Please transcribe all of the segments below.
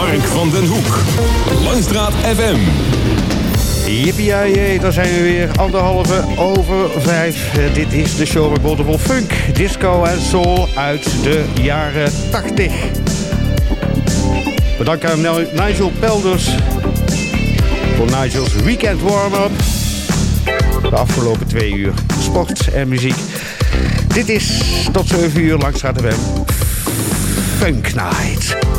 Mark van den Hoek. Langstraat FM. Yippie daar zijn we weer. Anderhalve over vijf. Eh, dit is de show met Botervol Funk, Disco en Soul uit de jaren 80. Bedankt aan Nigel Pelders voor Nigel's Weekend Warm-Up. De afgelopen twee uur sport en muziek. Dit is tot 7 uur langs FM Funk Night.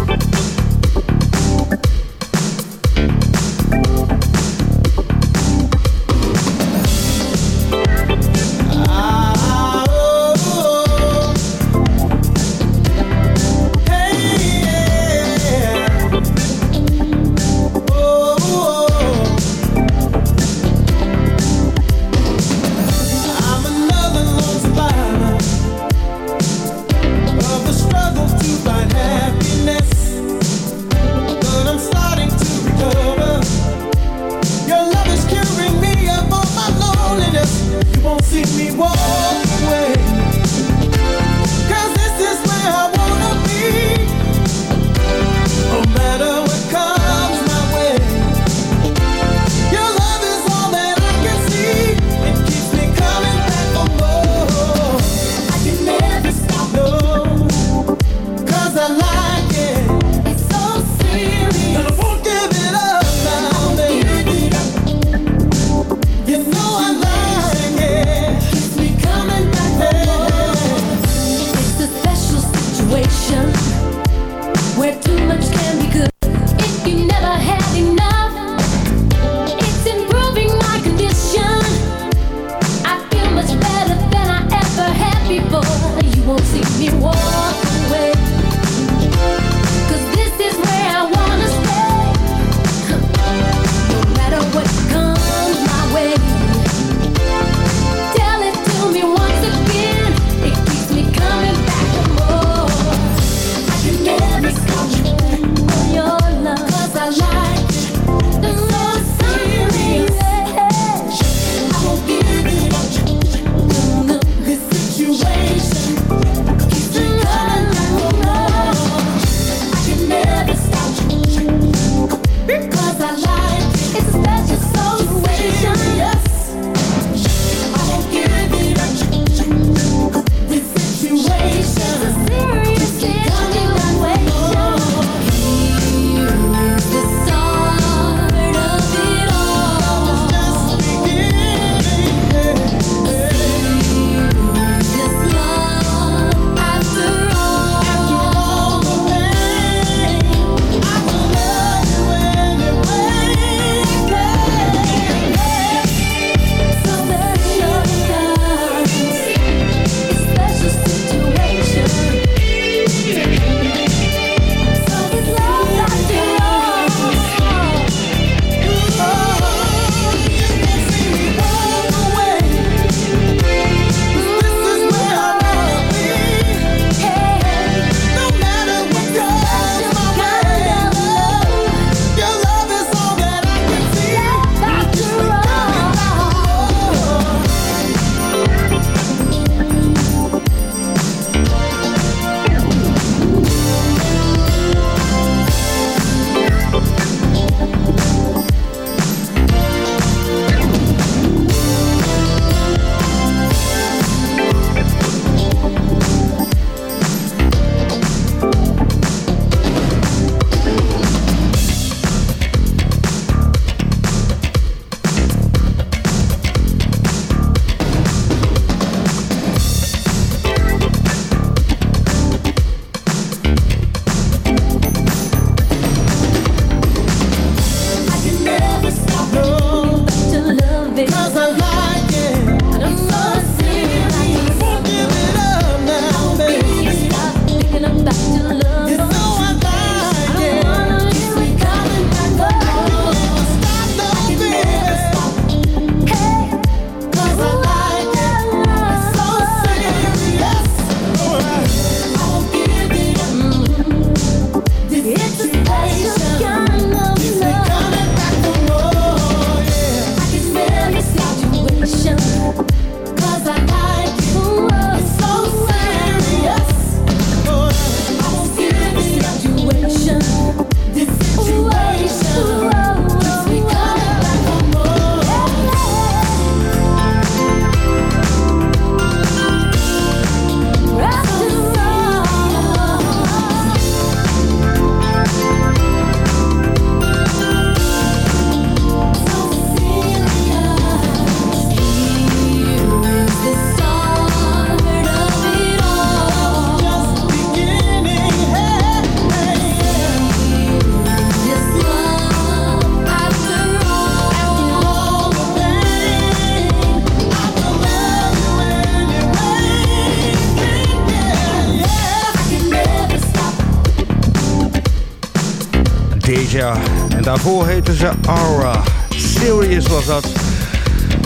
Daarvoor heette ze Aura. Serious was dat.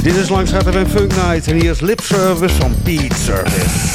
Dit is langs FM Funk Night en hier is Lip Service van Pete Service.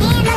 Mira.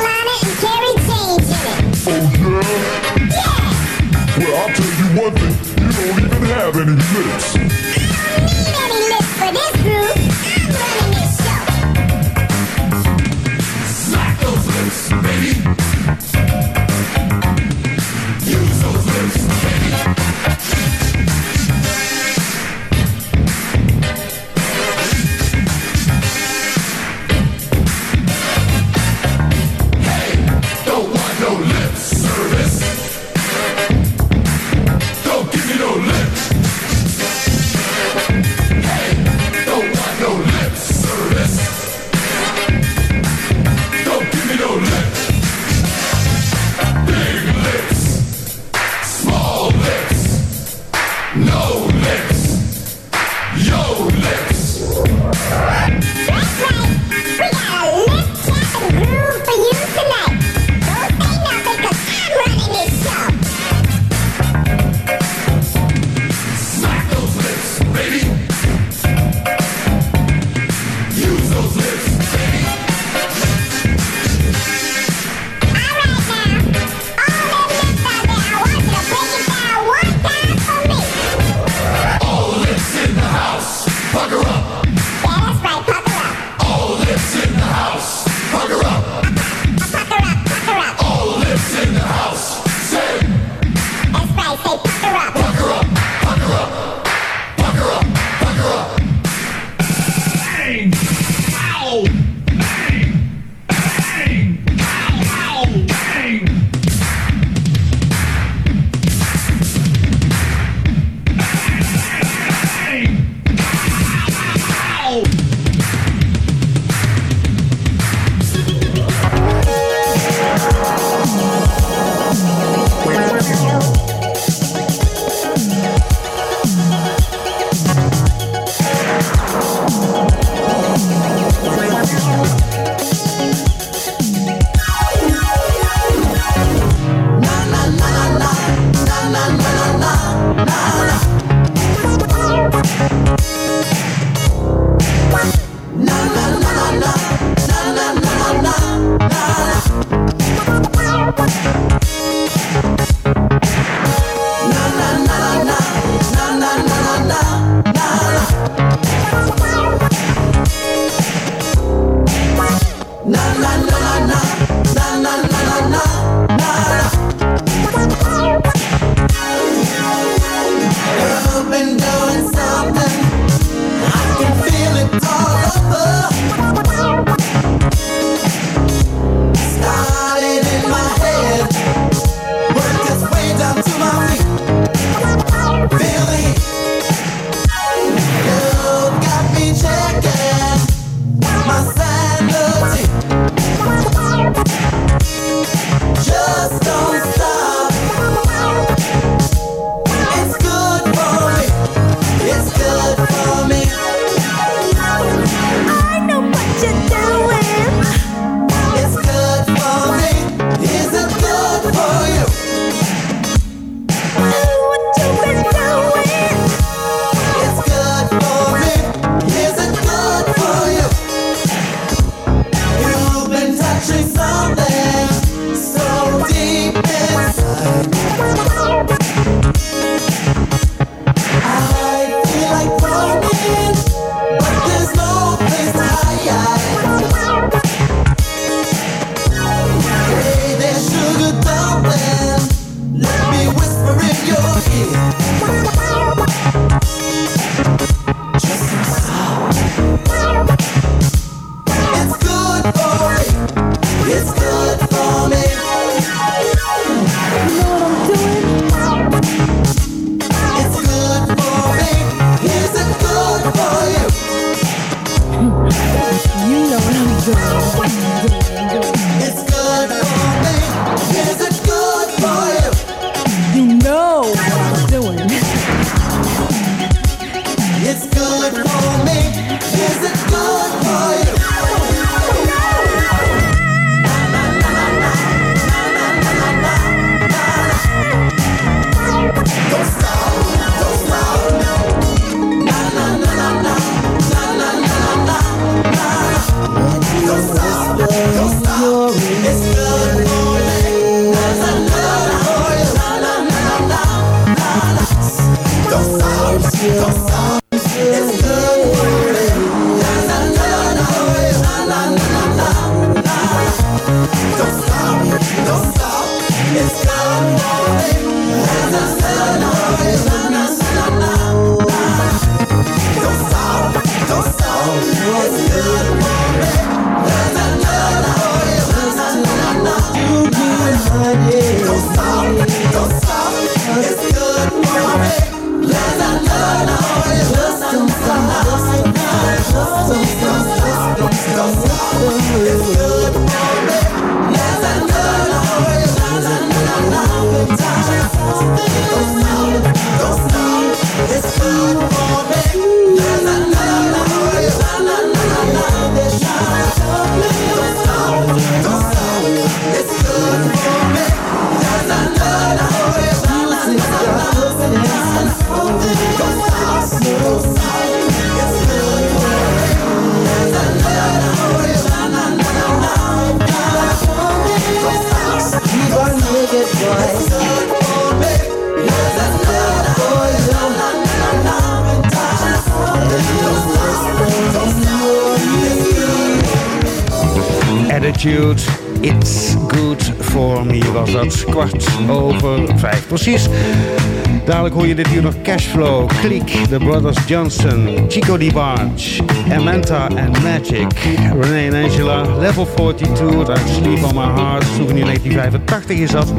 Johnson, Chico DeBarge, Amanta and Magic, Renee Angela, Level 42, uit Sleep On My Heart, souvenir 1985 is dat.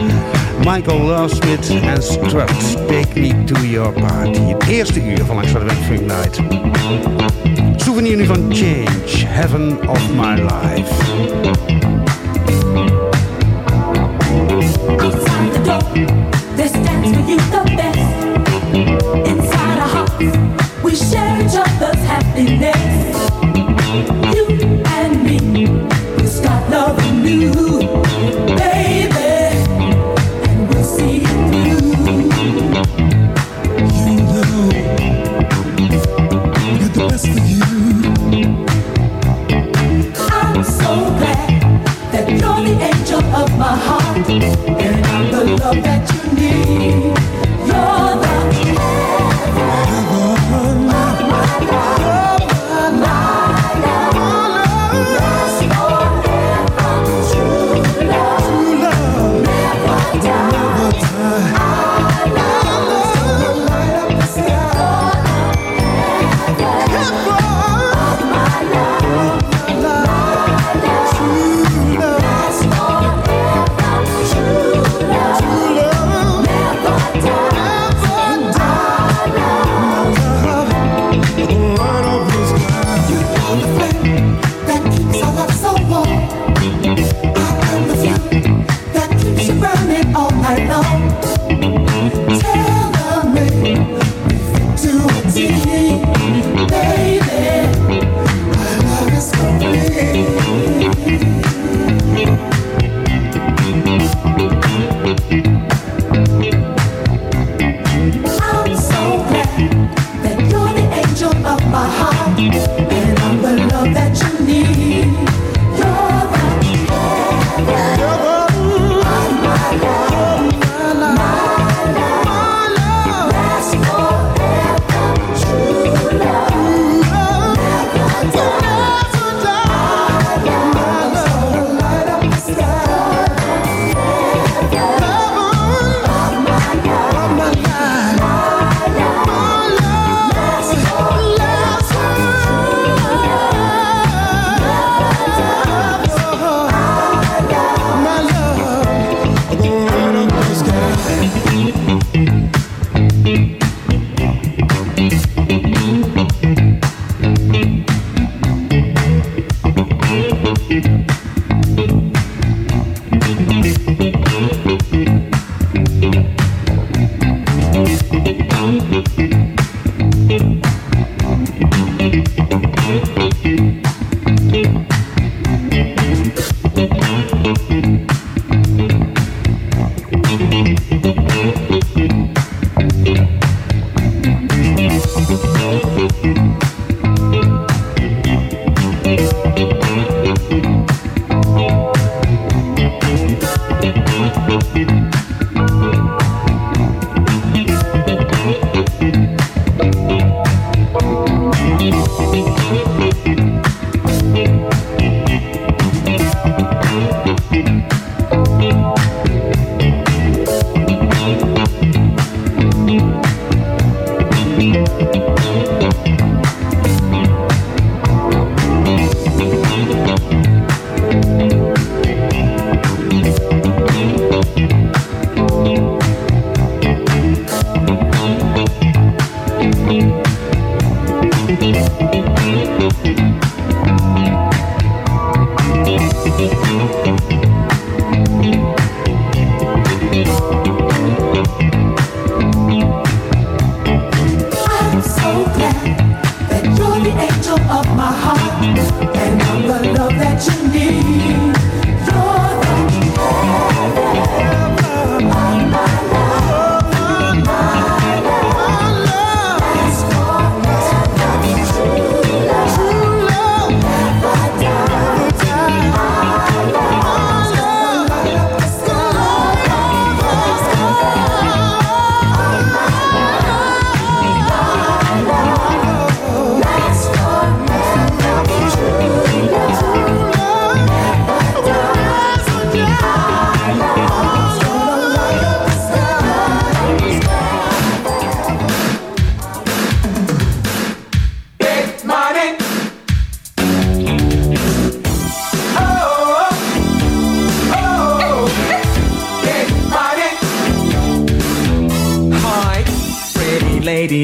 Michael Lovesmith en Strut, Take Me To Your Party. Het eerste uur van langs de Night. Souvenir nu van Change, Heaven of My Life. treasure of my heart, and I'm the love that you need.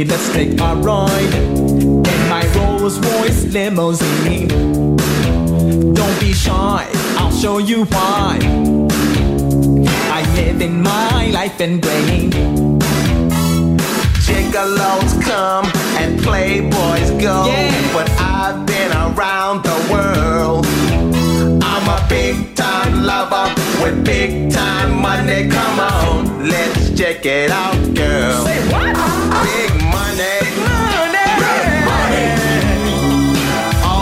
Hey, let's take a ride in my Rolls Royce limousine. Don't be shy, I'll show you why. I live in my life in grain. Gigolos come and playboys go, yeah. but I've been around the world. I'm a big time lover with big time money. Come on, let's check it out, girl. Say what? Big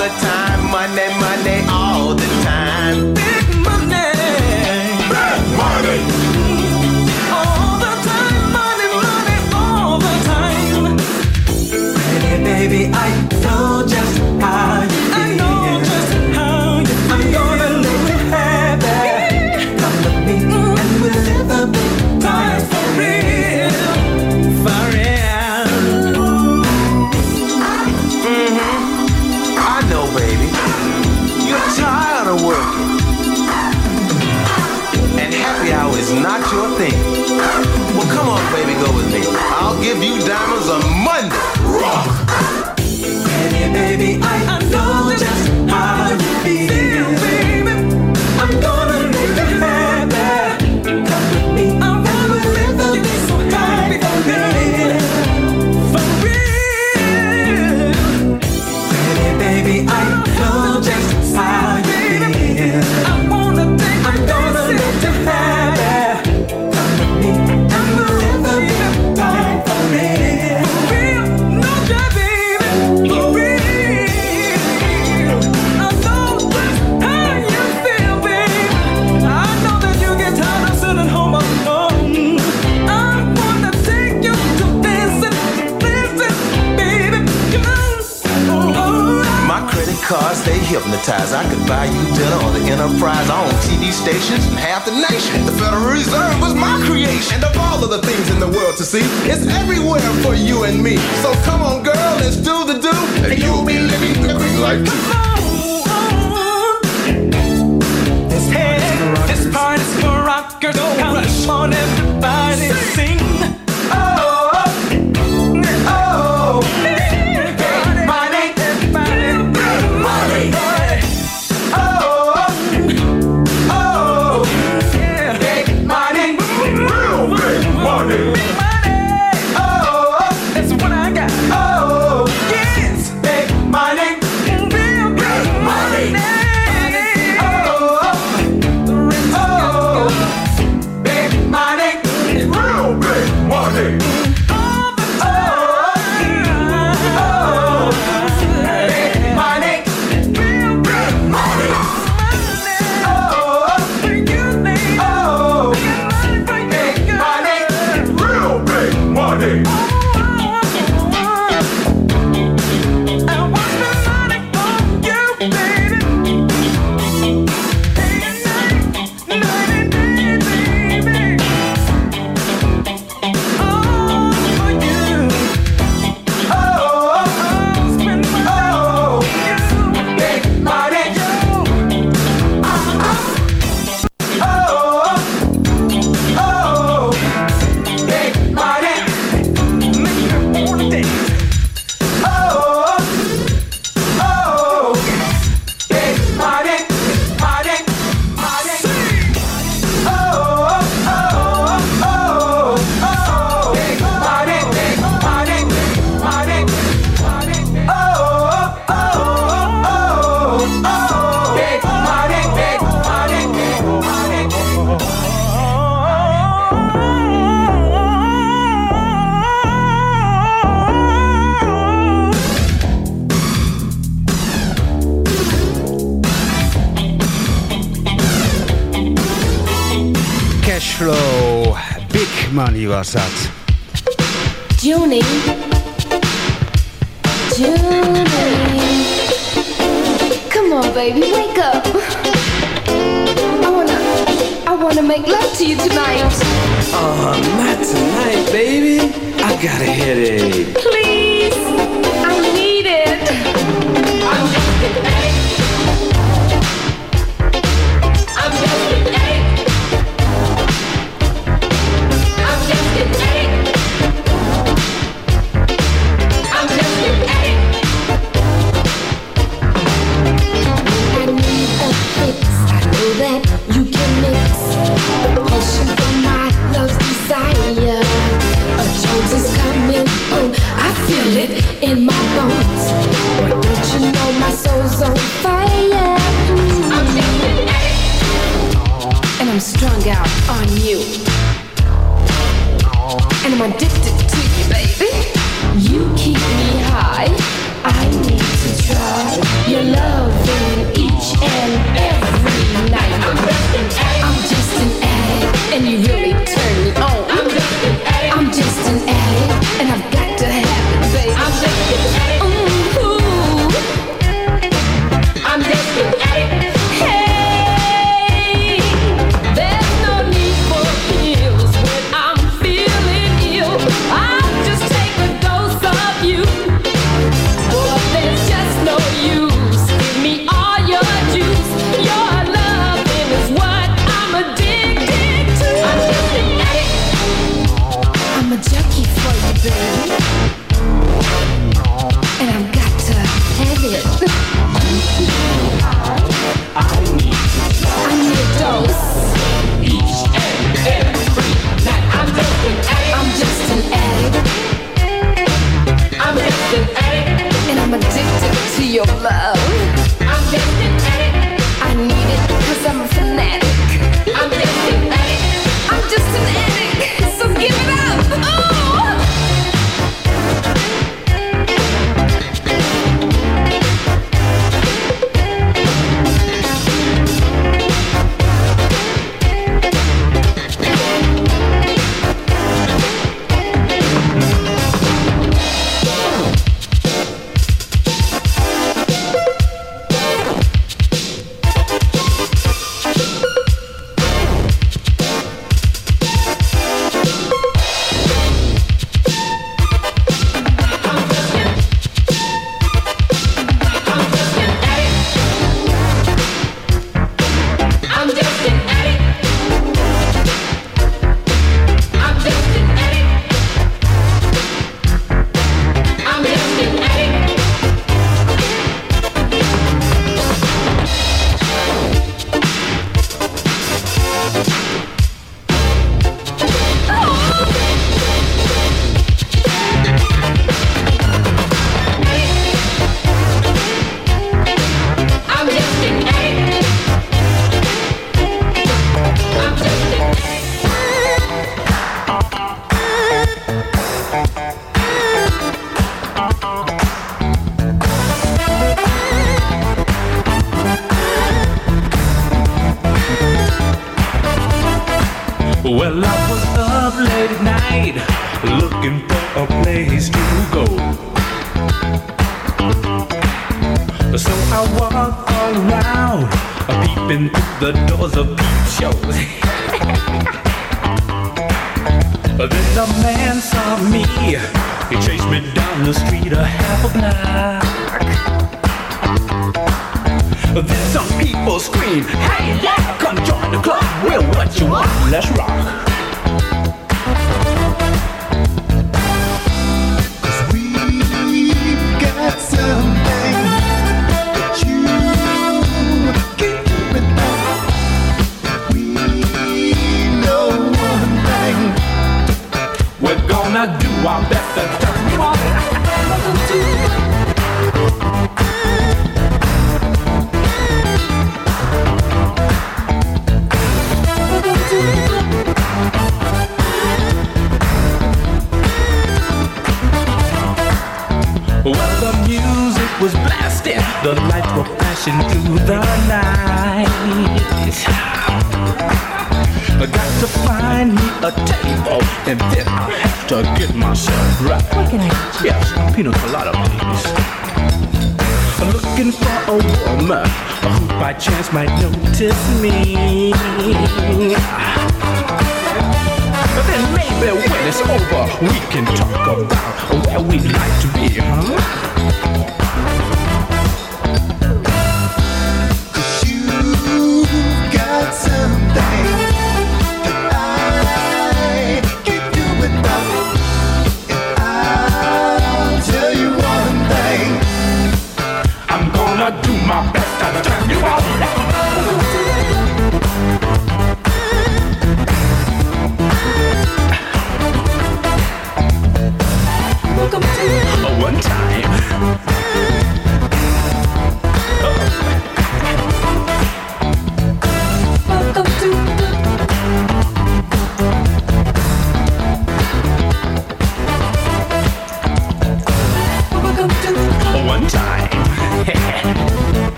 all the time. My name your thing. Well, come on, baby, go with me. I'll give you diamonds on Monday. Rock. Hey, baby, I, I know just how you feel. I could buy you dinner on the enterprise. I own TV stations and half the nation. The Federal Reserve was my creation. And of all of the things in the world to see, it's everywhere for you and me. So come on, girl, let's do the do, and, and you'll be living the green life too. This party's for rockers. Come on, everybody, sing.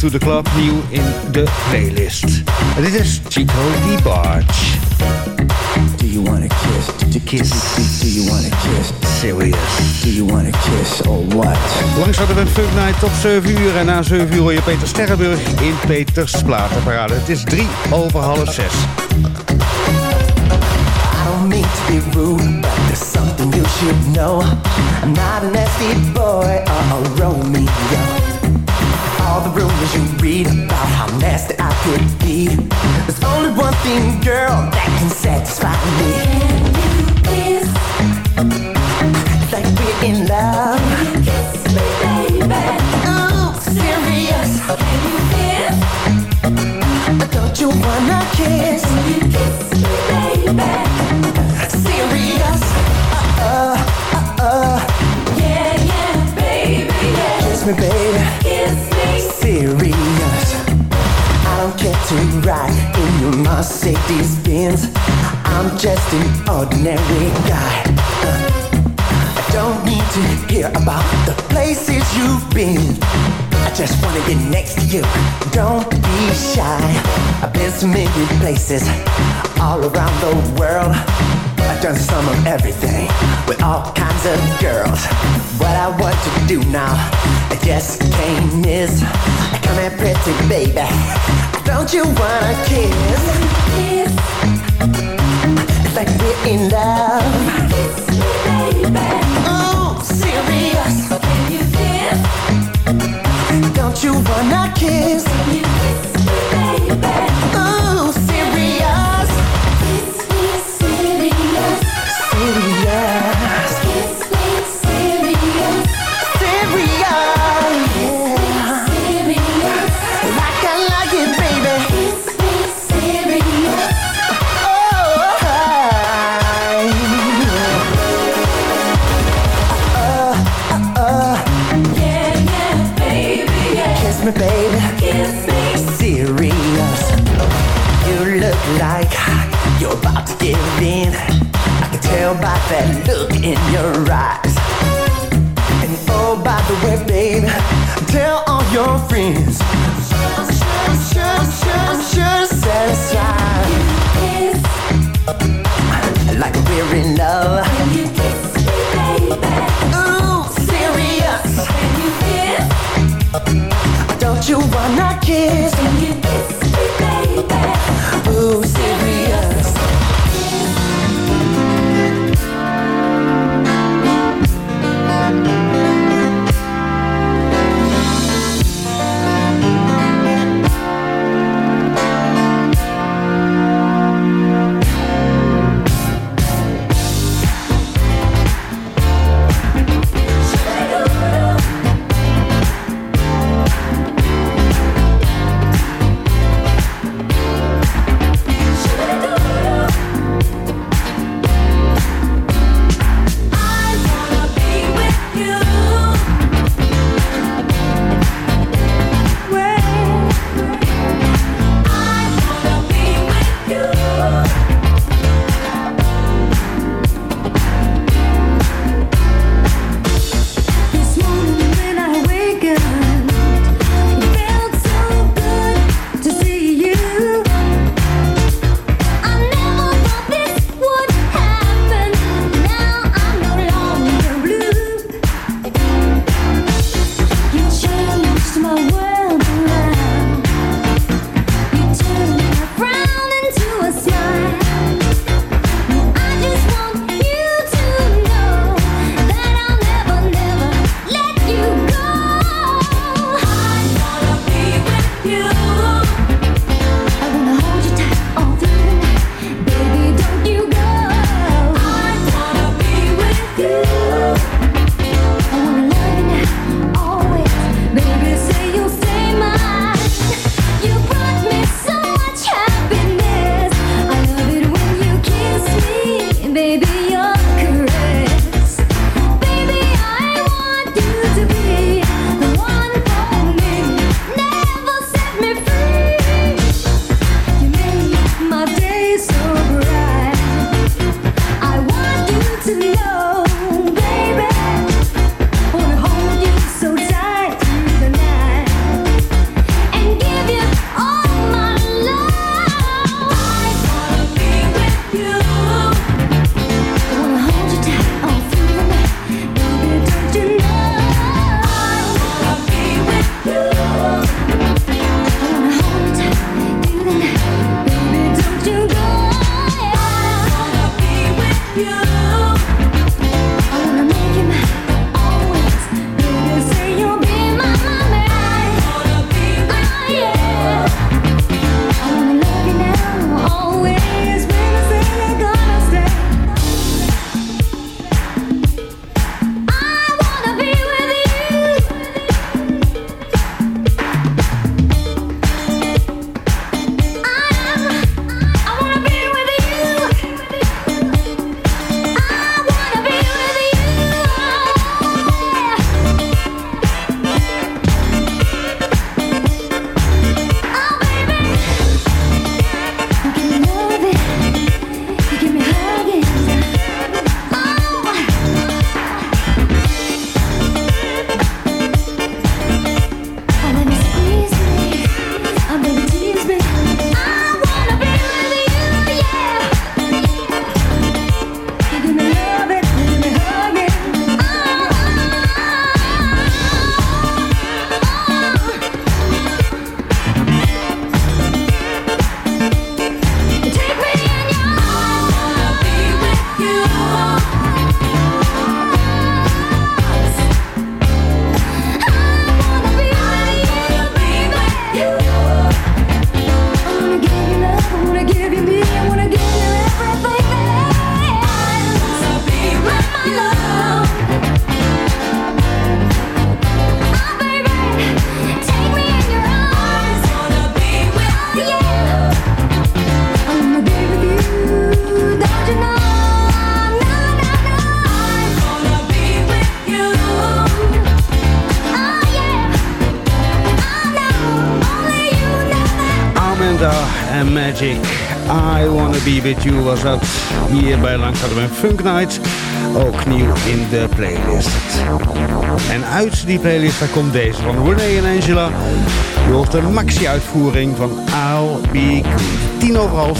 To the club, nieuw in de playlist. En dit is Chico DeBarge. Do you wanna kiss? Do, Kiss. do you wanna kiss? Serious. Do you wanna kiss or what? Langs hadden we een Funk Night tot 7 uur. En na 7 uur hoor je Peter Sterrenburg in Peters Platenparade. Het is 3 over half 6. I don't mean to be rude, but there's something you should know. I'm not a nasty boy or a Romeo. All the rumors you read about how nasty I could be. There's only one thing, girl, that can satisfy me. Can you Kiss Like we're in love. Can you Kiss me, baby. Oh, serious. Can you kiss? Don't you wanna kiss? Can You kiss me, baby. Serious. Uh-uh, uh-uh. Yeah, yeah, baby, yeah. Kiss me, baby. Mercedes Benz. I'm just an ordinary guy. I don't need to hear about the places you've been. I just wanna get next to you. Don't be shy. I've been so many places all around the world. I've done some of everything with all kinds of girls. What I want to do now, I just can't miss. Here, pretty baby. Don't you wanna kiss? Kiss It's like we're in love. me, baby. Oh, serious. Can you kiss? Don't you wanna kiss? Can You kiss me, baby. Oh, the way, babe. Tell all your friends. I'm sure, I'm sure, I'm sure, I'm sure I'm sure, satisfied. Like we're in love. When you kiss me, baby. Ooh, serious. When you kiss. Don't you wanna kiss? Was dat hier bij Langstraat Funk Night. Ook nieuw in de playlist. En uit die playlist daar komt deze van René en Angela. Je hoort de maxi-uitvoering van I'll Be Good. Tien over half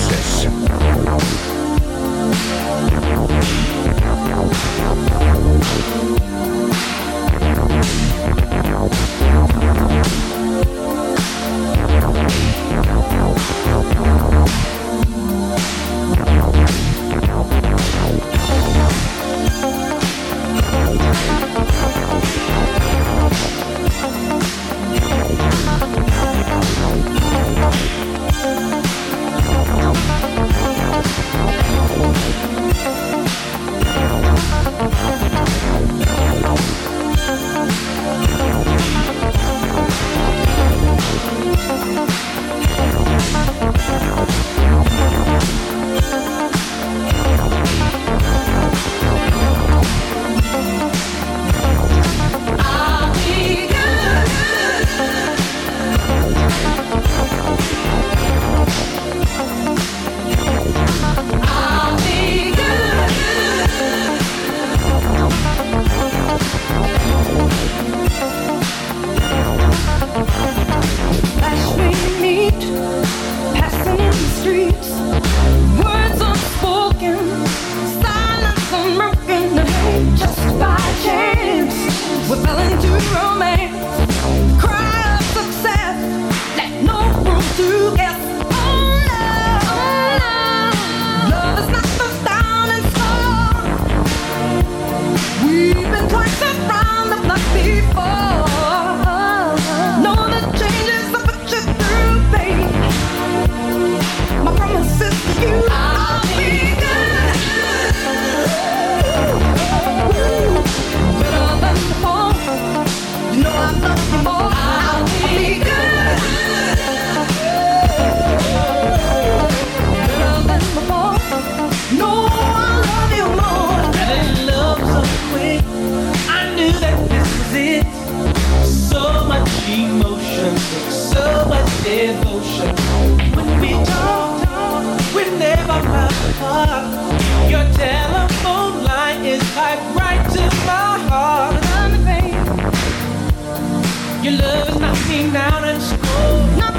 Your love is knocking down and it's cold. Not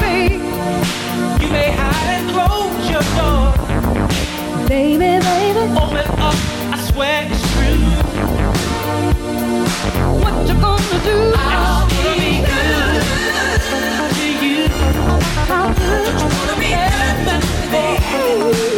me. You may hide and close your door. Baby, baby. Open up, I swear it's true. What you gonna do? I'm gonna be good to you. How good? Don't you wanna be good, baby?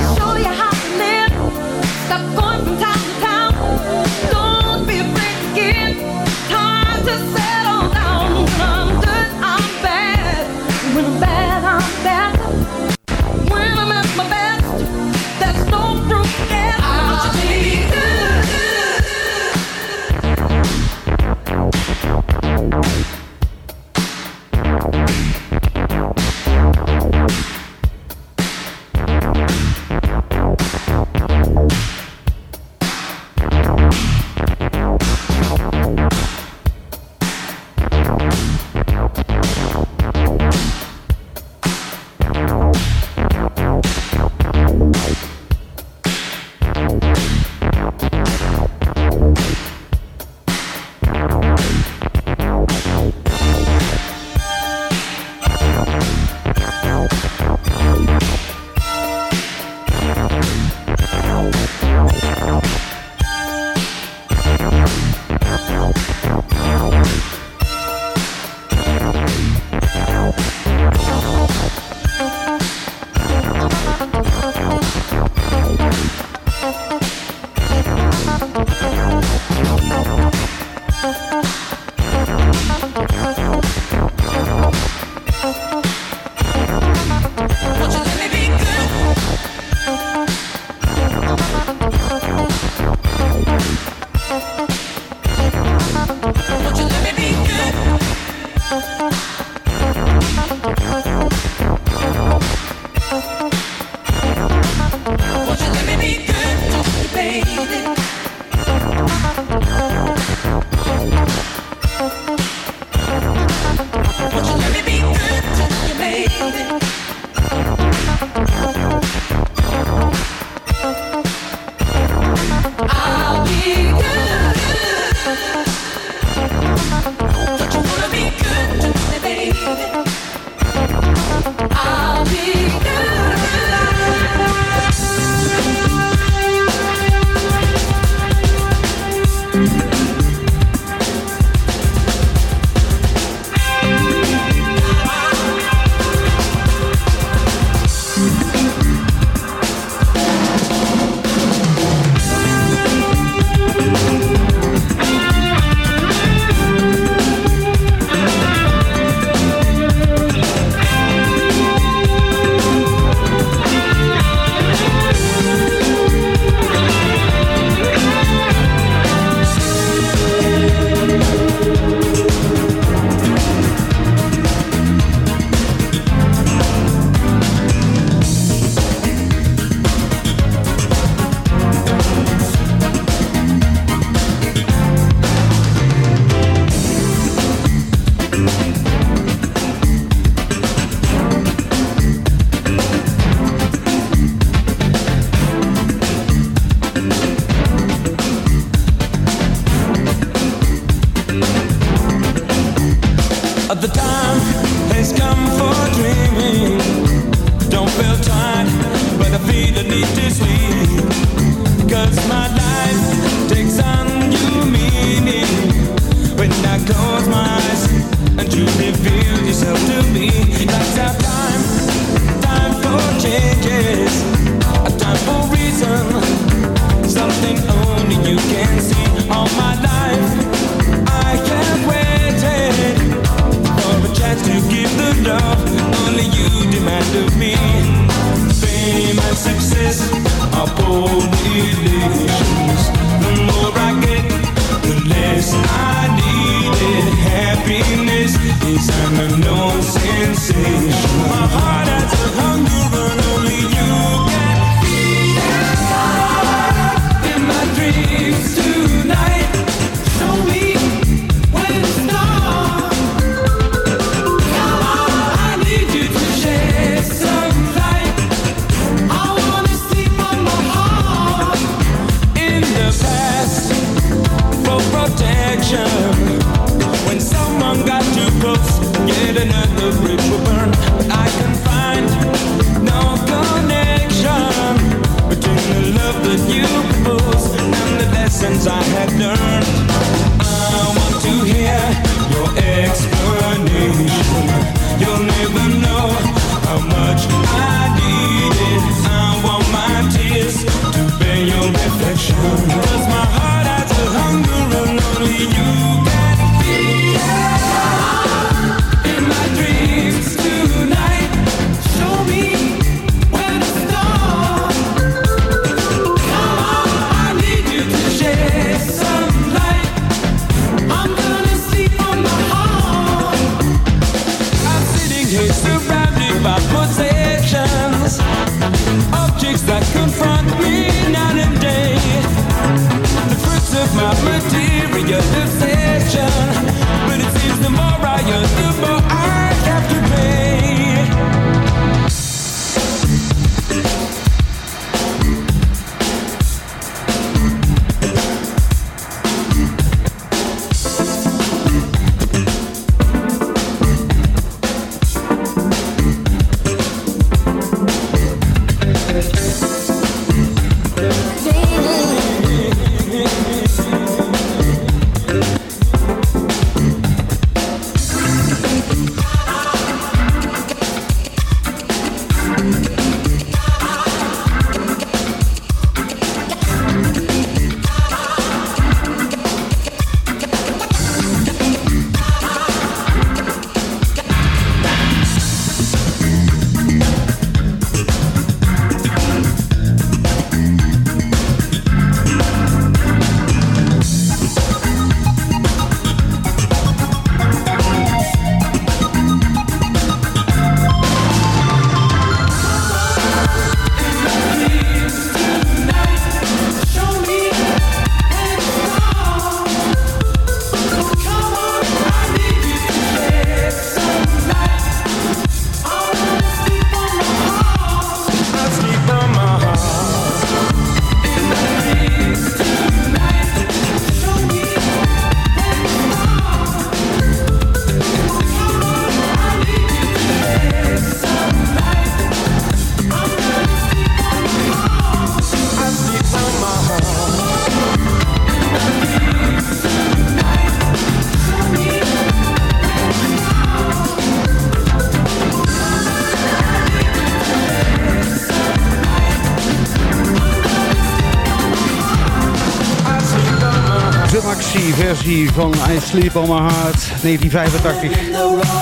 Van I Sleep On My Heart, 1985.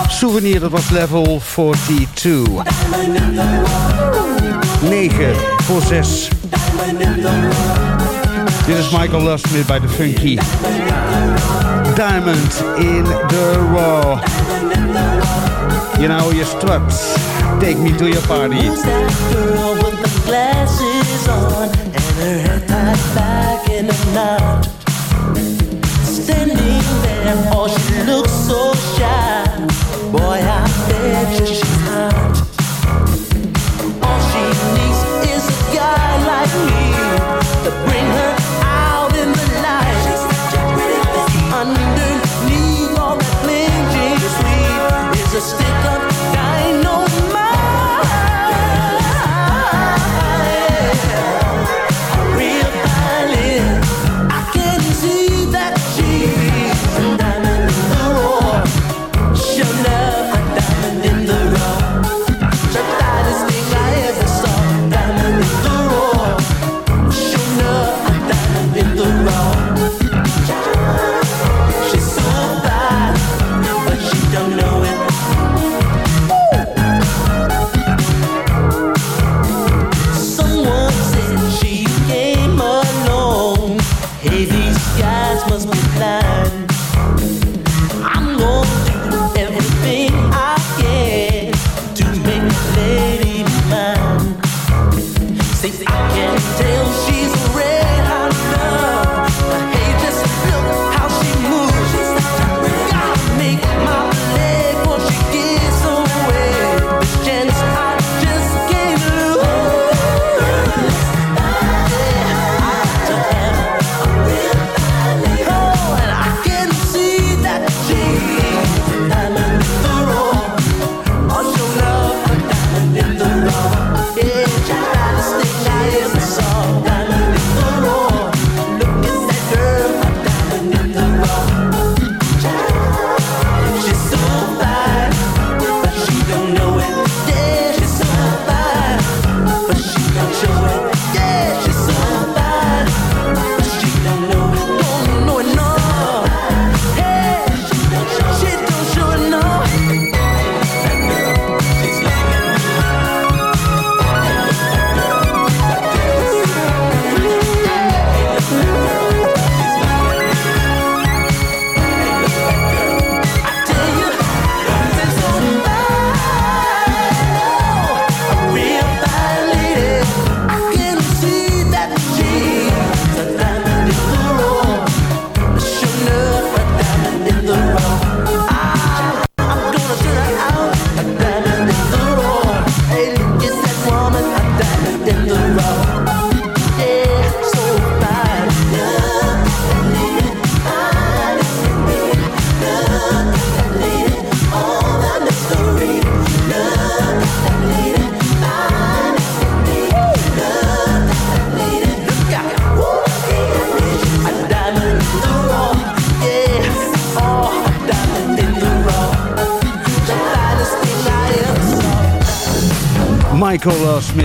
Souvenir, dat was level 42. 9 voor 6. Dit is Michael Lustmid bij The Funky. Diamond in the Raw. You know your struts. Take me to your party. glasses on and her back in a knot. and oh, she looks so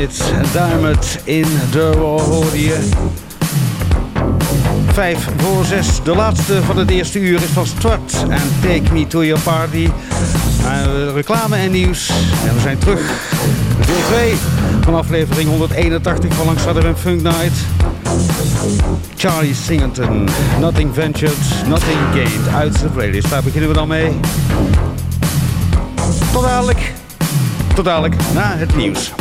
Bandits en Diamond in de Wall hoorde. Vijf voor zes, de laatste van het eerste uur is van Strut en Take Me To Your Party. Eh, reclame en nieuws en we zijn terug. Deel 2 van aflevering 181 van Langs en Funk Night. Charlie Singleton, Nothing Ventured, Nothing Gained uit de playlist. Daar beginnen we dan mee. Tot dadelijk. Tot dadelijk na het nieuws.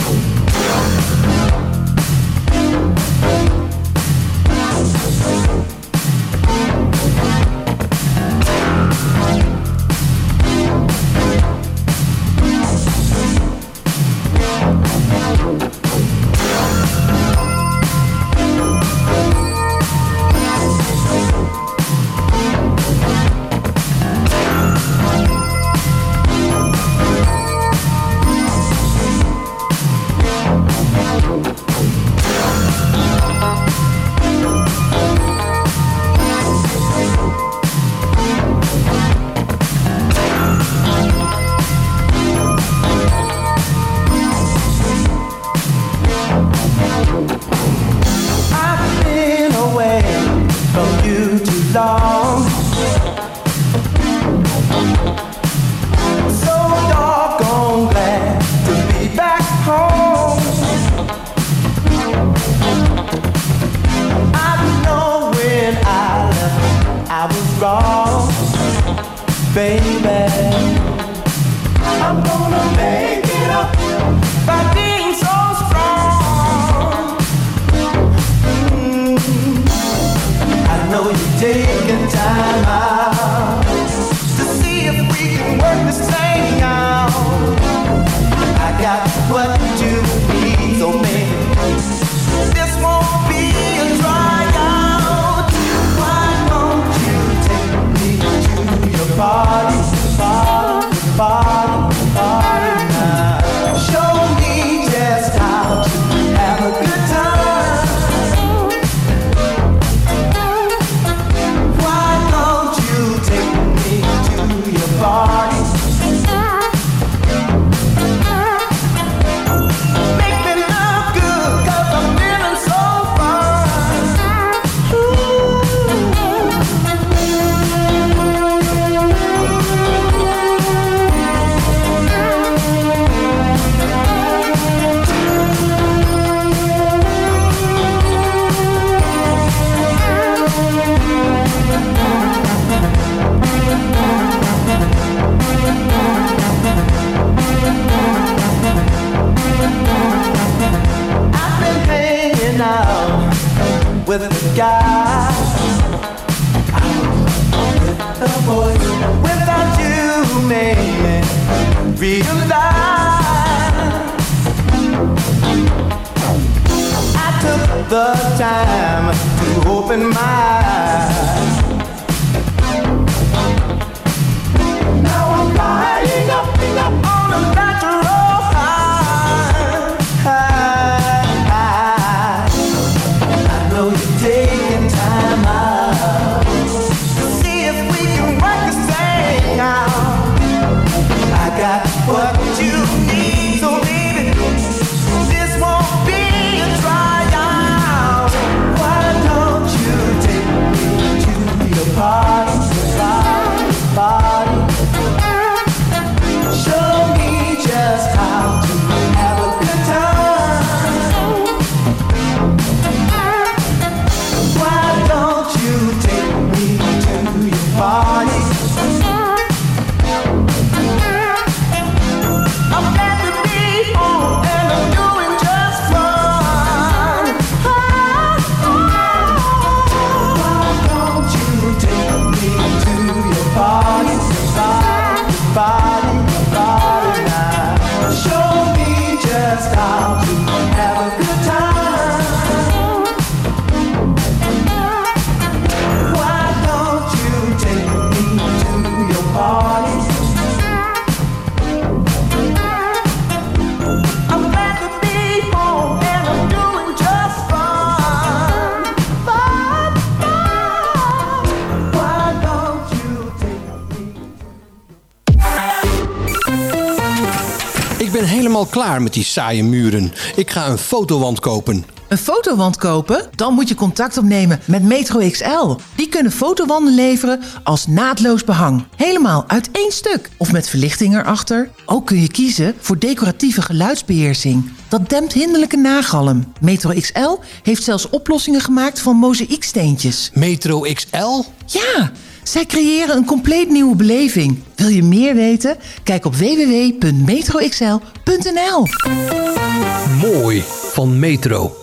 The time to open my klaar met die saaie muren. Ik ga een fotowand kopen. Een fotowand kopen? Dan moet je contact opnemen met Metro XL. Die kunnen fotowanden leveren als naadloos behang. Helemaal uit één stuk. Of met verlichting erachter. Ook kun je kiezen voor decoratieve geluidsbeheersing. Dat dempt hinderlijke nagalm. Metro XL heeft zelfs oplossingen gemaakt van mozaïeksteentjes. Metro XL? Ja, zij creëren een compleet nieuwe beleving. Wil je meer weten? Kijk op www.metroxl.nl Mooi van Metro.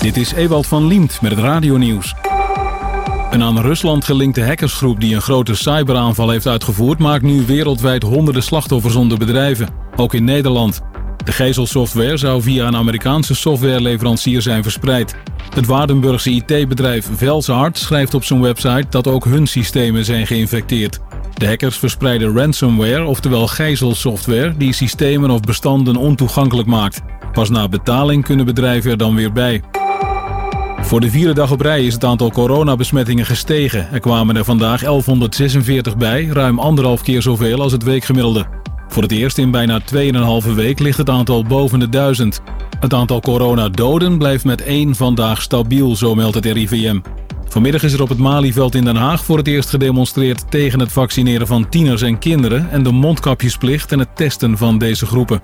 Dit is Ewald van Liemt met het radionieuws. Een aan Rusland gelinkte hackersgroep die een grote cyberaanval heeft uitgevoerd... maakt nu wereldwijd honderden slachtoffers onder bedrijven. Ook in Nederland. De gezelsoftware zou via een Amerikaanse softwareleverancier zijn verspreid. Het Waardenburgse IT-bedrijf Velshard schrijft op zijn website dat ook hun systemen zijn geïnfecteerd. De hackers verspreiden ransomware, oftewel gijzelsoftware, die systemen of bestanden ontoegankelijk maakt. Pas na betaling kunnen bedrijven er dan weer bij. Voor de vierde dag op rij is het aantal coronabesmettingen gestegen. Er kwamen er vandaag 1146 bij, ruim anderhalf keer zoveel als het weekgemiddelde. Voor het eerst in bijna 2,5 week ligt het aantal boven de 1000. Het aantal coronadoden blijft met één vandaag stabiel, zo meldt het RIVM. Vanmiddag is er op het Malieveld in Den Haag voor het eerst gedemonstreerd tegen het vaccineren van tieners en kinderen en de mondkapjesplicht en het testen van deze groepen.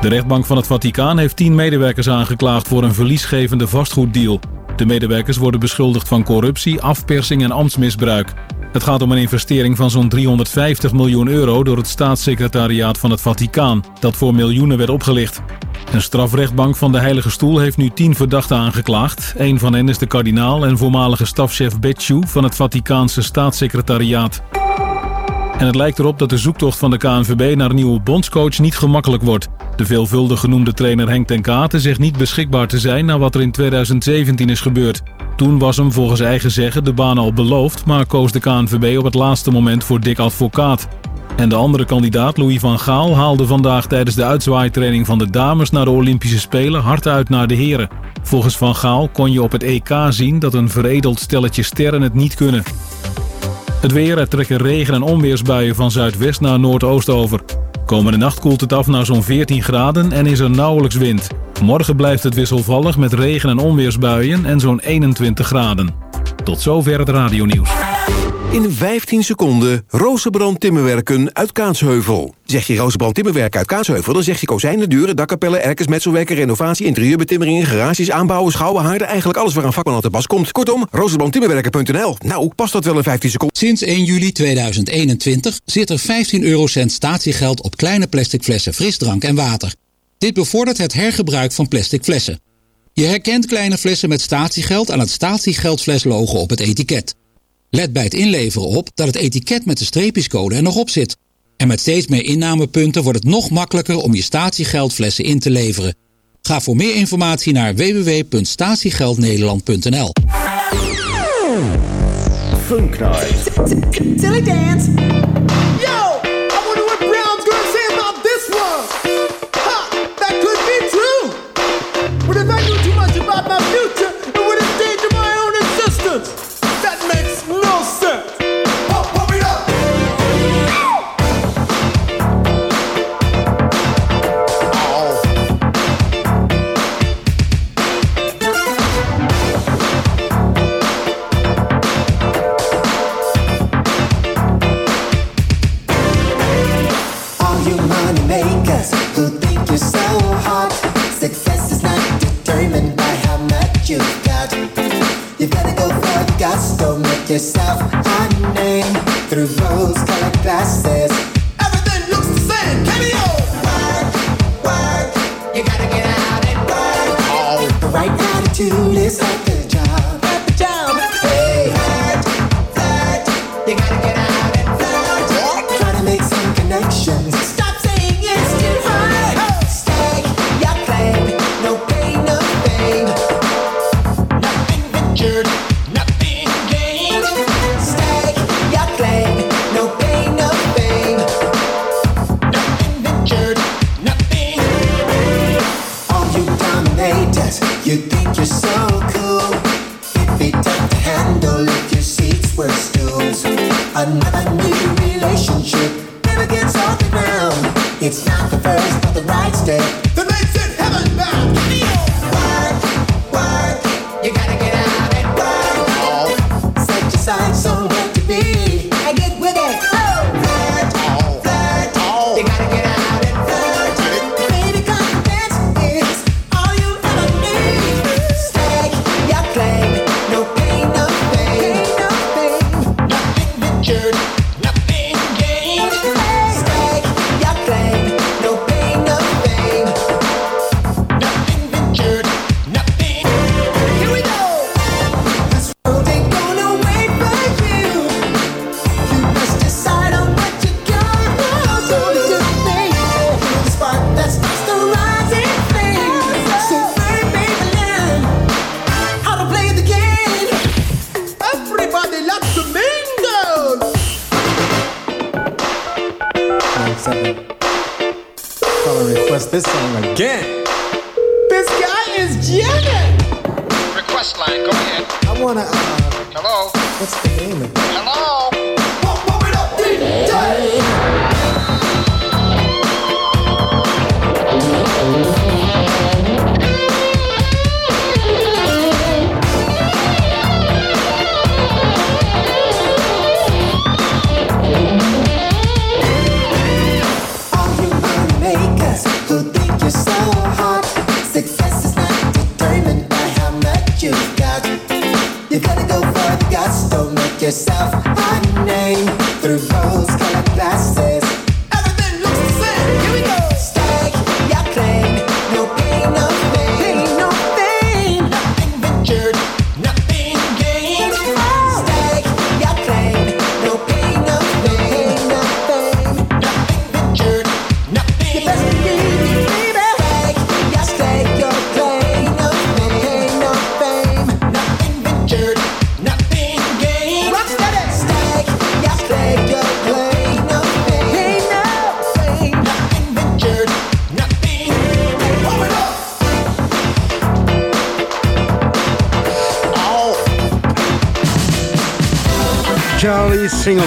De rechtbank van het Vaticaan heeft tien medewerkers aangeklaagd voor een verliesgevende vastgoeddeal. De medewerkers worden beschuldigd van corruptie, afpersing en ambtsmisbruik. Het gaat om een investering van zo'n 350 miljoen euro door het staatssecretariaat van het Vaticaan, dat voor miljoenen werd opgelicht. Een strafrechtbank van de Heilige Stoel heeft nu tien verdachten aangeklaagd. Een van hen is de kardinaal en voormalige stafchef Betju van het Vaticaanse staatssecretariaat. En het lijkt erop dat de zoektocht van de KNVB naar een nieuwe bondscoach niet gemakkelijk wordt. De veelvuldig genoemde trainer Henk ten Katen zegt niet beschikbaar te zijn na wat er in 2017 is gebeurd. Toen was hem volgens eigen zeggen de baan al beloofd, maar koos de KNVB op het laatste moment voor Dick Advocaat. En de andere kandidaat, Louis van Gaal, haalde vandaag tijdens de uitzwaaitraining van de dames naar de Olympische Spelen hard uit naar de heren. Volgens Van Gaal kon je op het EK zien dat een veredeld stelletje sterren het niet kunnen. Het weer, er trekken regen- en onweersbuien van zuidwest naar noordoost over. Komende nacht koelt het af naar zo'n 14 graden en is er nauwelijks wind. Morgen blijft het wisselvallig met regen- en onweersbuien en zo'n 21 graden. Tot zover het radionieuws. In 15 seconden Rozenbrand Timmerwerken uit Kaatsheuvel. Zeg je Rozenbrand Timmerwerken uit Kaatsheuvel... dan zeg je kozijnen, deuren, dakkapellen, erkers, metselwerken... renovatie, interieurbetimmeringen, garages, aanbouwen, schouwen, haarden... eigenlijk alles waar een vakman aan te pas komt. Kortom, rozenbrandtimmerwerken.nl. Nou, past dat wel in 15 seconden? Sinds 1 juli 2021 zit er 15 eurocent statiegeld op kleine plastic flessen frisdrank en water. Dit bevordert het hergebruik van plastic flessen. Je herkent kleine flessen met statiegeld aan het statiegeldfleslogo op het etiket. Let bij het inleveren op dat het etiket met de streepjescode er nog op zit. En met steeds meer innamepunten wordt het nog makkelijker om je statiegeldflessen in te leveren. Ga voor meer informatie naar www.statiegeldnederland.nl Funk Night. Silly dance. You've got. You've gotta go for the gusto, make yourself a name through rose-colored glasses. Everything looks the same. Cameo. Work, work, you gotta get out and work. Oh. The right attitude is at the It's not the first, but the right step.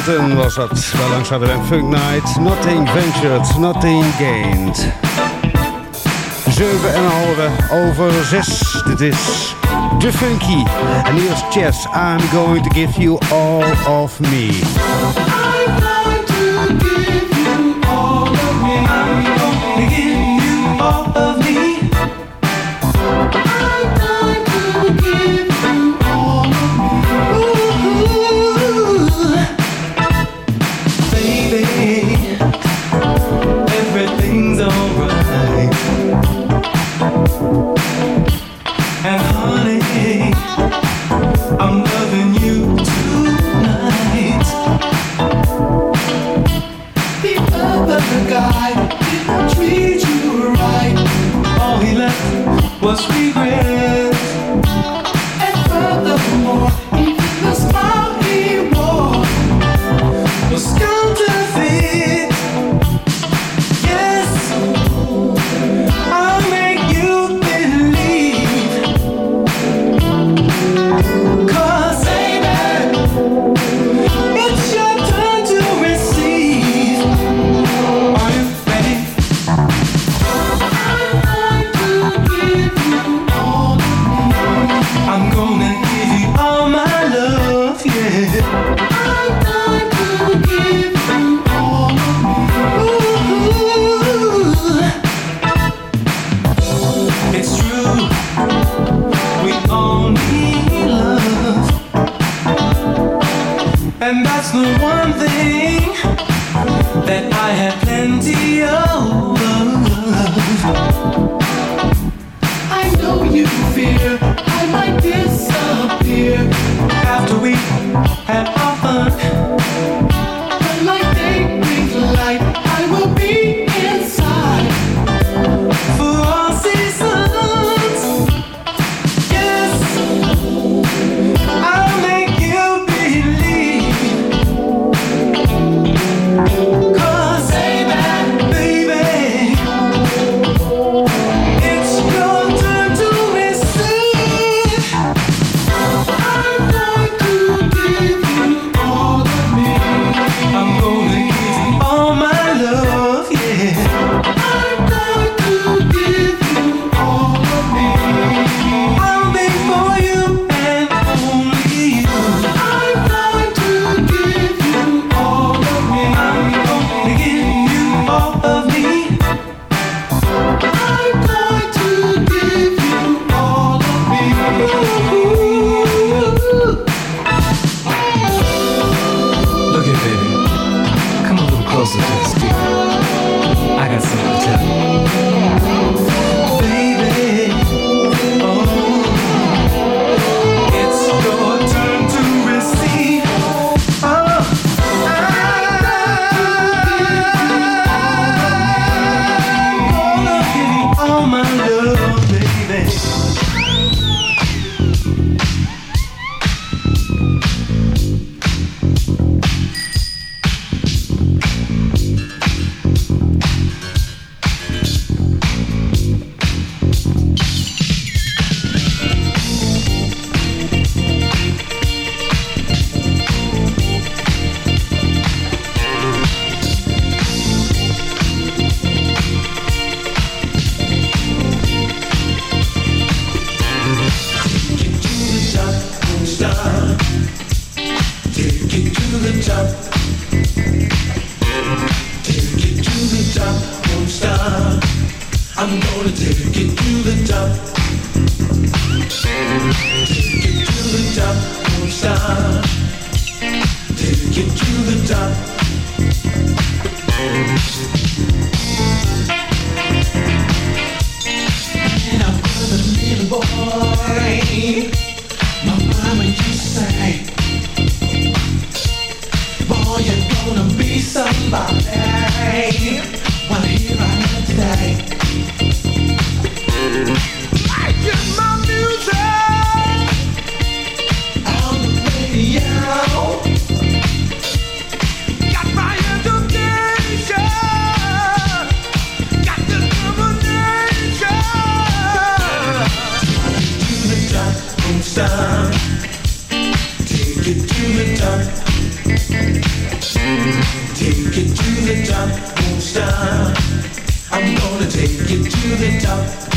Mountain was dat. Wel langs hadden Funk Night. Nothing ventured, nothing gained. 7,5 over zes. Dit is The Funky. En hier is Chess. I'm going to give you all of me. All of me. I'm gonna take you to the top.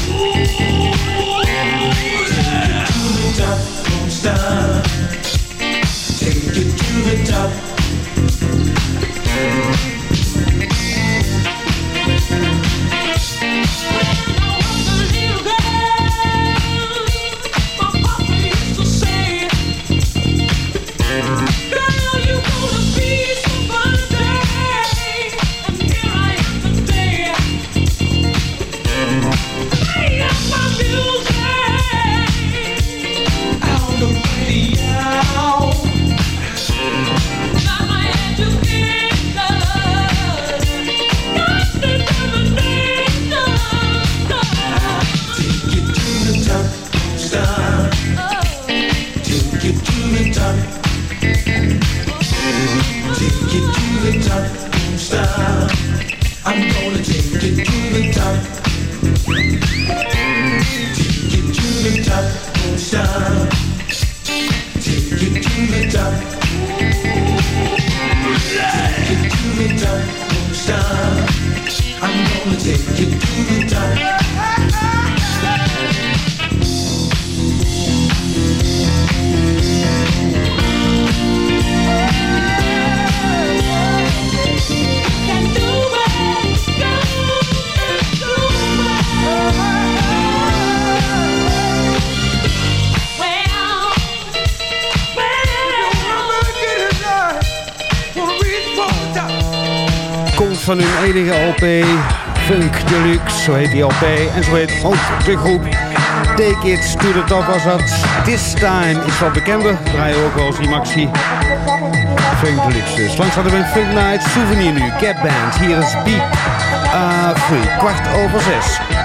die En zo heet ook de groep Take It To The Top was dat. This Time is wat bekender. Draaien ook wel eens die maxi. Funk Deluxe dus. Langs hadden we een Funk Night. Souvenir nu. Get Band. Hier is Beep. Uh, free. Kwart over zes.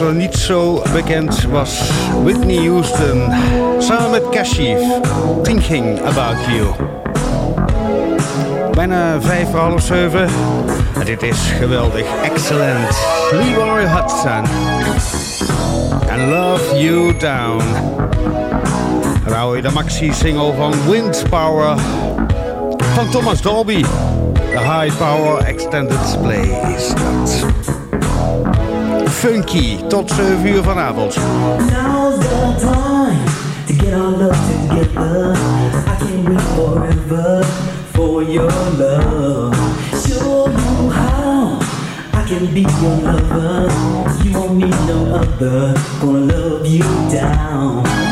Nog niet zo bekend was, Whitney Houston. Samen met Kashif, Thinking About You. Bijna vijf voor half zeven. En dit is geweldig, excellent. Leroy Hudson. And Love You Down. Je de maxi-single van Wind Power van Thomas Dolby. De High Power Extended Play is dat. Funky, tot 7 uur vanavond. Now's the time to get our love together. I can't wait forever for your love. Show you how I can be your lover. You won't need no other. Gonna love you down.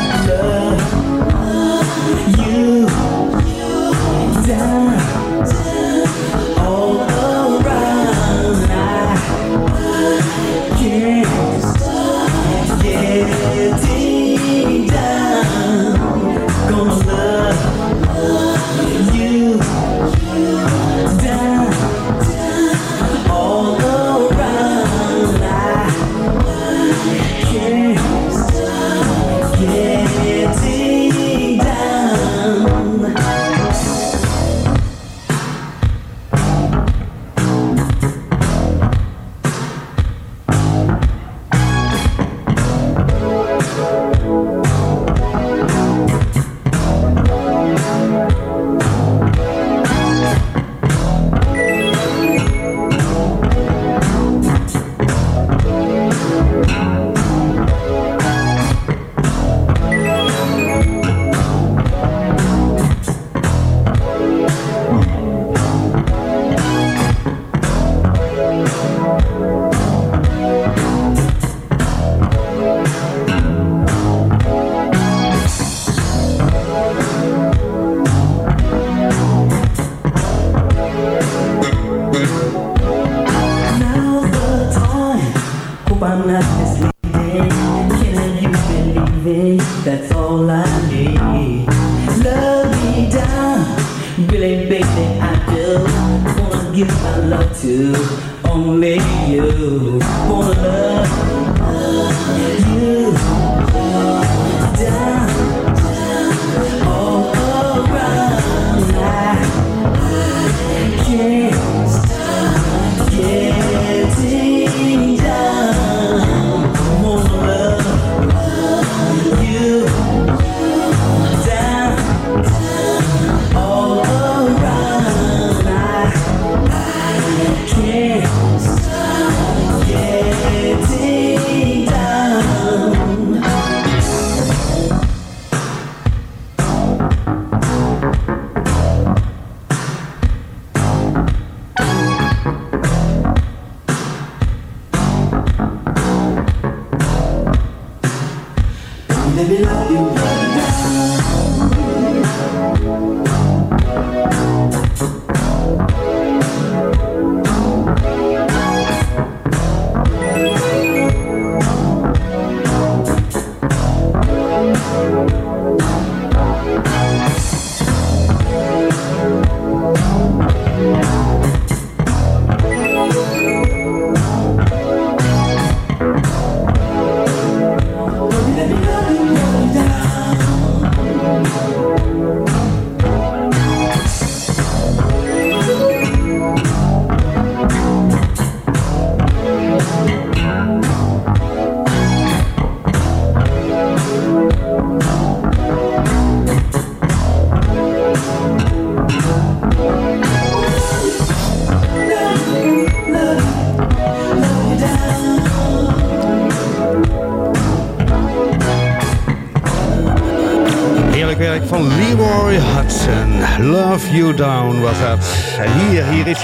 baby, love you.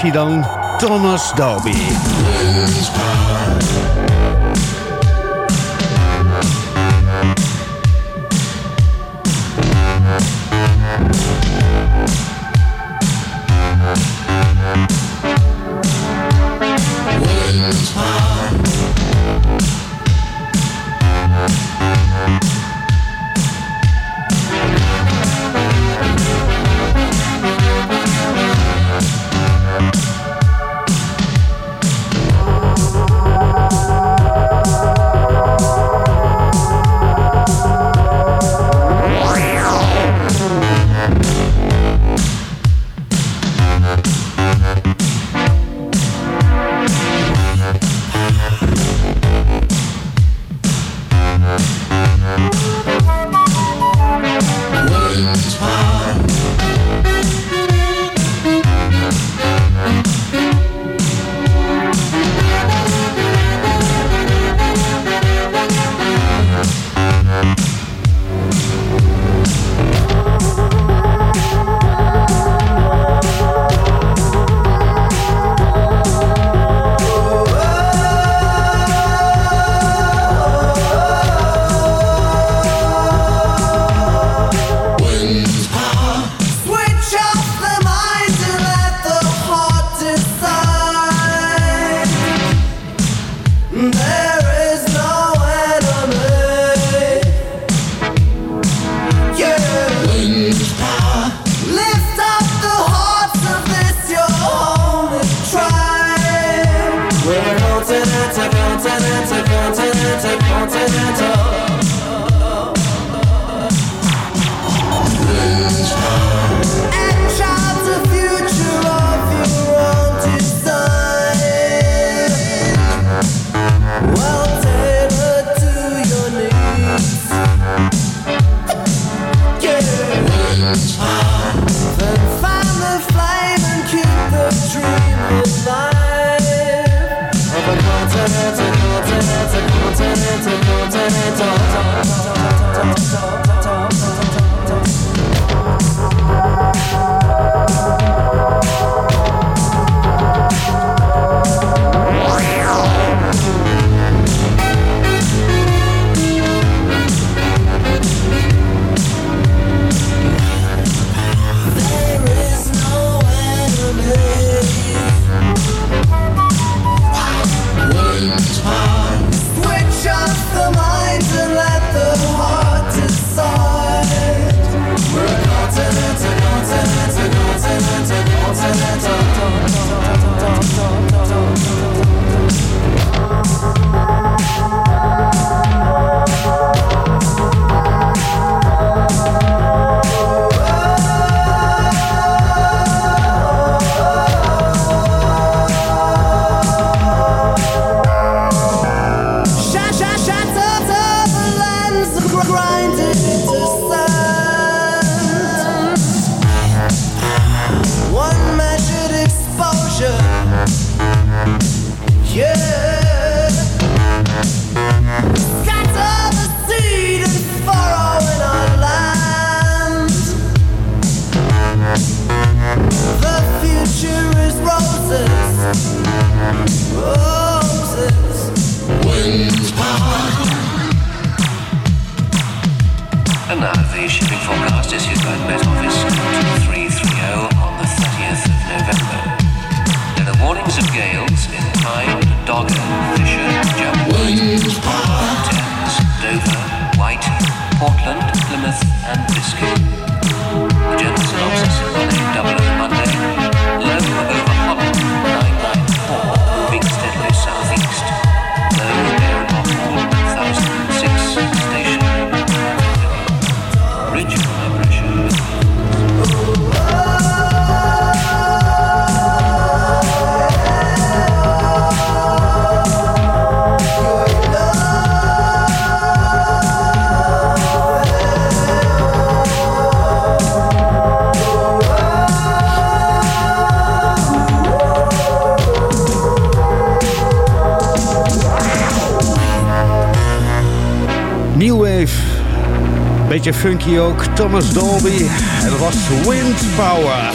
Hij dan, Thomas Dolby. Funky ook, Thomas Dolby. En dat was Wind Power.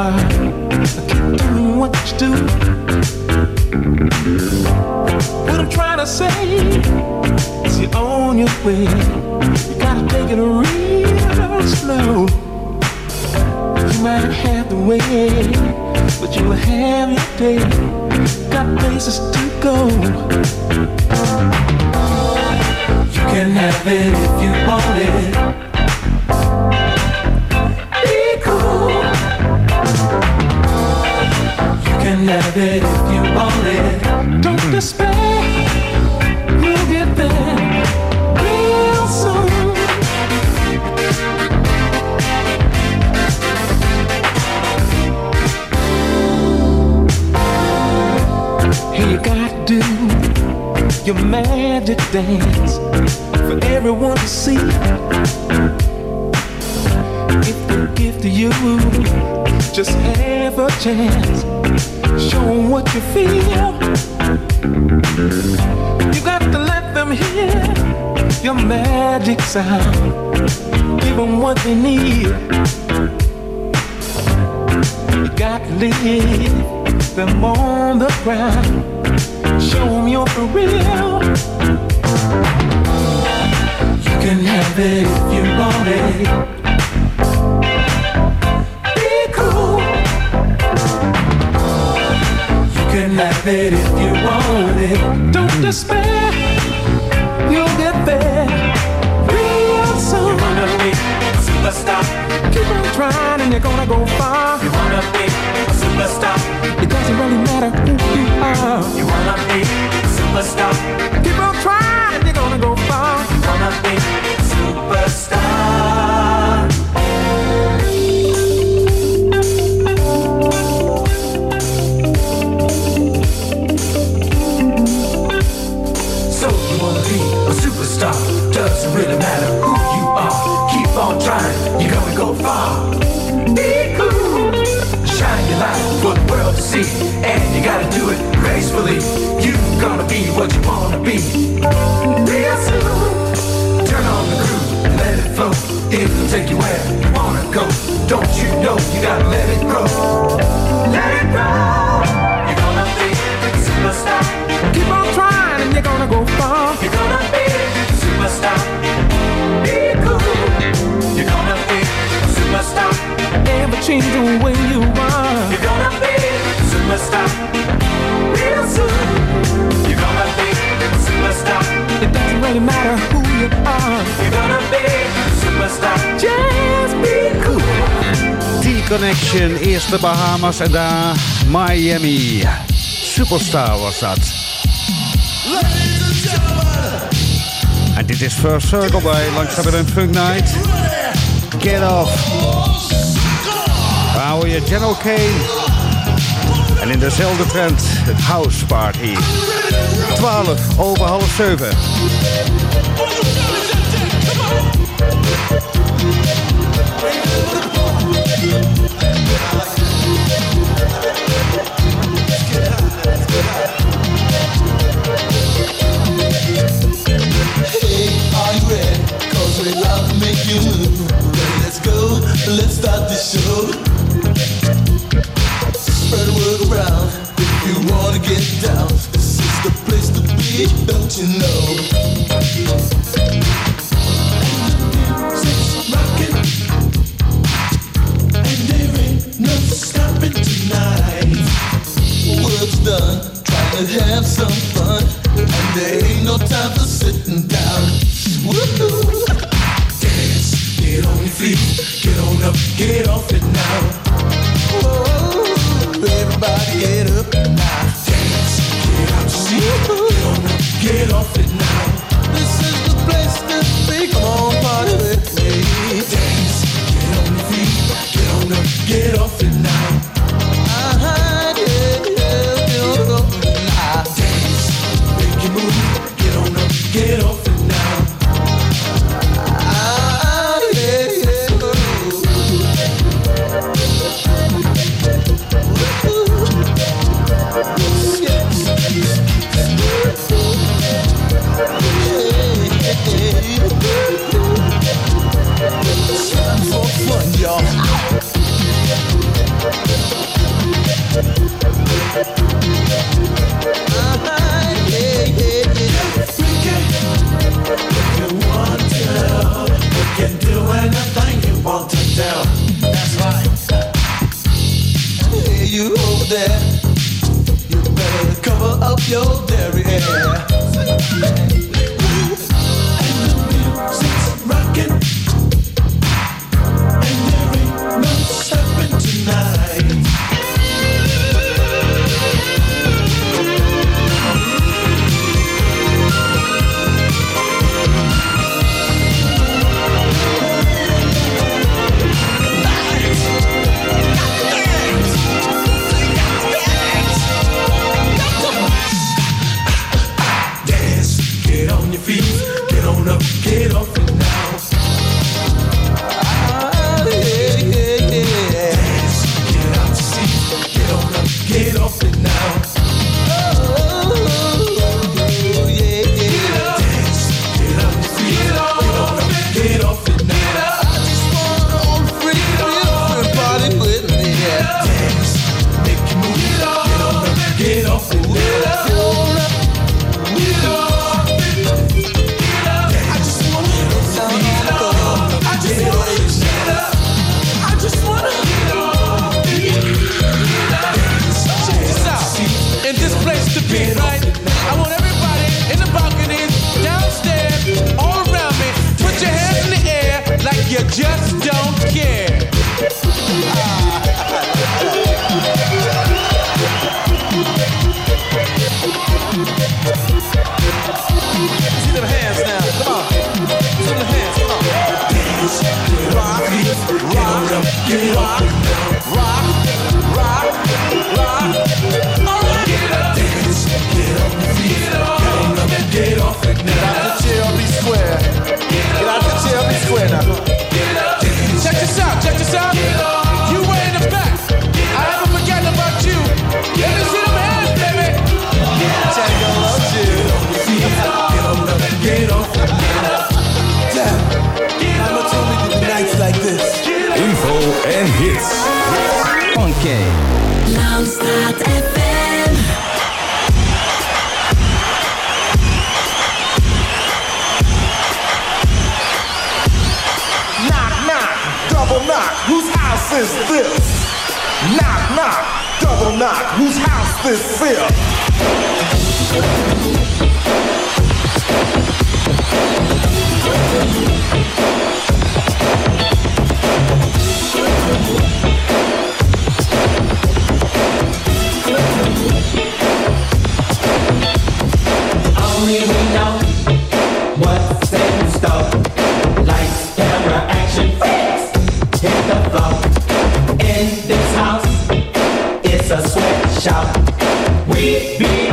Are. Keep doing what you do. What I'm trying to say is you're on your way. You gotta take it real slow. You might have the way, but you'll have your day. Got places to go. You can have it if you want it. Can have it if you want it. Don't mm-hmm. despair. You'll get there real soon. Hey, you gotta do your magic dance for everyone to see. If they give to you, just have a chance. Show what you feel. You got to let them hear your magic sound. What they need. You got to them on the ground. You're for real. You can have it if you want it. It if you want it. Don't despair. You'll get there real soon. You wanna be a superstar? Keep on trying and you're gonna go far. You wanna be a superstar? It doesn't really matter who you are. You wanna be a superstar? What you wanna be. Real soon, turn on the groove, and let it flow. It'll take you where you wanna go. Don't you know you gotta let it grow? Let it grow. You're gonna be a superstar. Keep on trying and you're gonna go far. You're gonna be a superstar. Be cool. You're gonna be a superstar. Never change the way you are. You're gonna be a superstar. Real soon. It doesn't really matter who you are. You're gonna be a superstar. Just be cool. T-Connection, eerst de Bahamas en daar Miami. Superstar was dat. En dit is First Circle bij Langzaam en Funk Night. Get off. Daar hoor je General Kane. En in dezelfde trend het House Party. 12 over half 7. Hey, are you ready? Cause we love make you let's go. Let's start the show. Spread the word around if you wanna get down. Don't you know? oké. Langstraat FM. Knock, knock, double knock, whose house is this? Knock, knock, double knock, whose house this is? we know what's in store. Lights, camera, action, fix. Hit the floor. In this house, it's a sweatshop. We be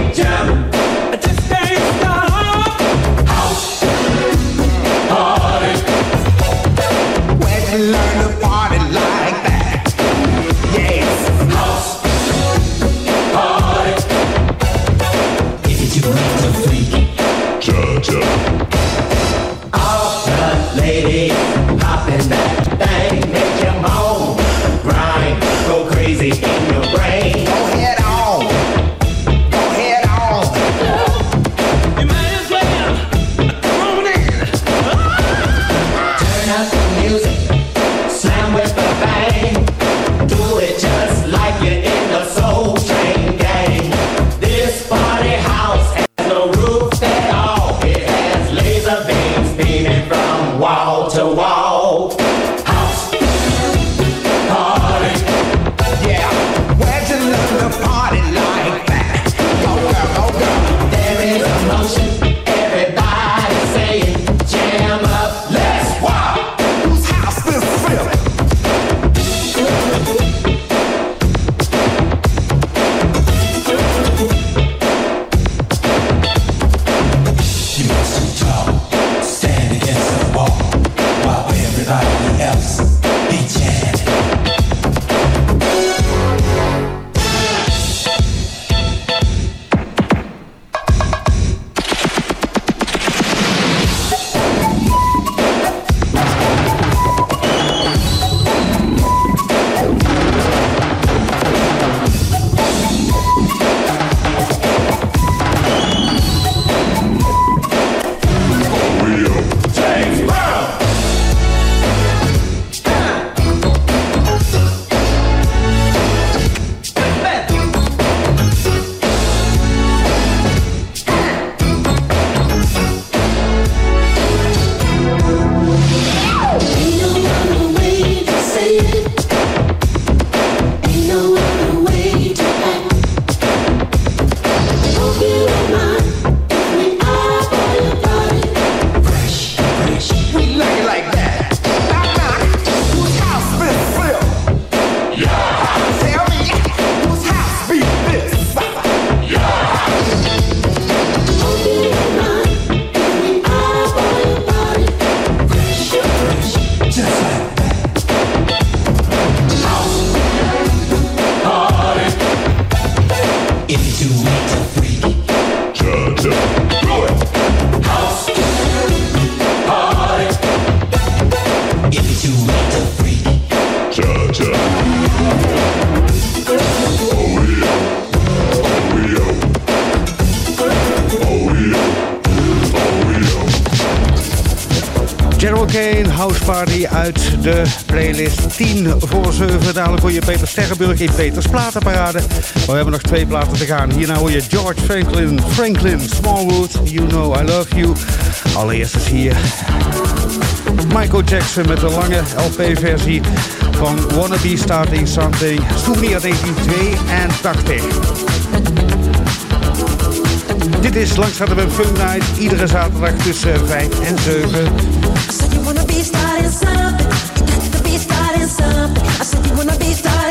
Kane, House Party uit de playlist 10 voor 7. Dadelijk voor je Peter Sterrenburg in Peters Platenparade. We hebben nog twee platen te gaan. Hierna hoor je George Franklin, Franklin, Smallwood, You Know I Love You. Allereerst is hier Michael Jackson met de lange LP-versie van Wanna Be Starting Something. Souvenir 1982. Dit is langs de Funk Night, iedere zaterdag tussen 5 en 7. Be starting something. You got to be starting something. I said you wanna be starting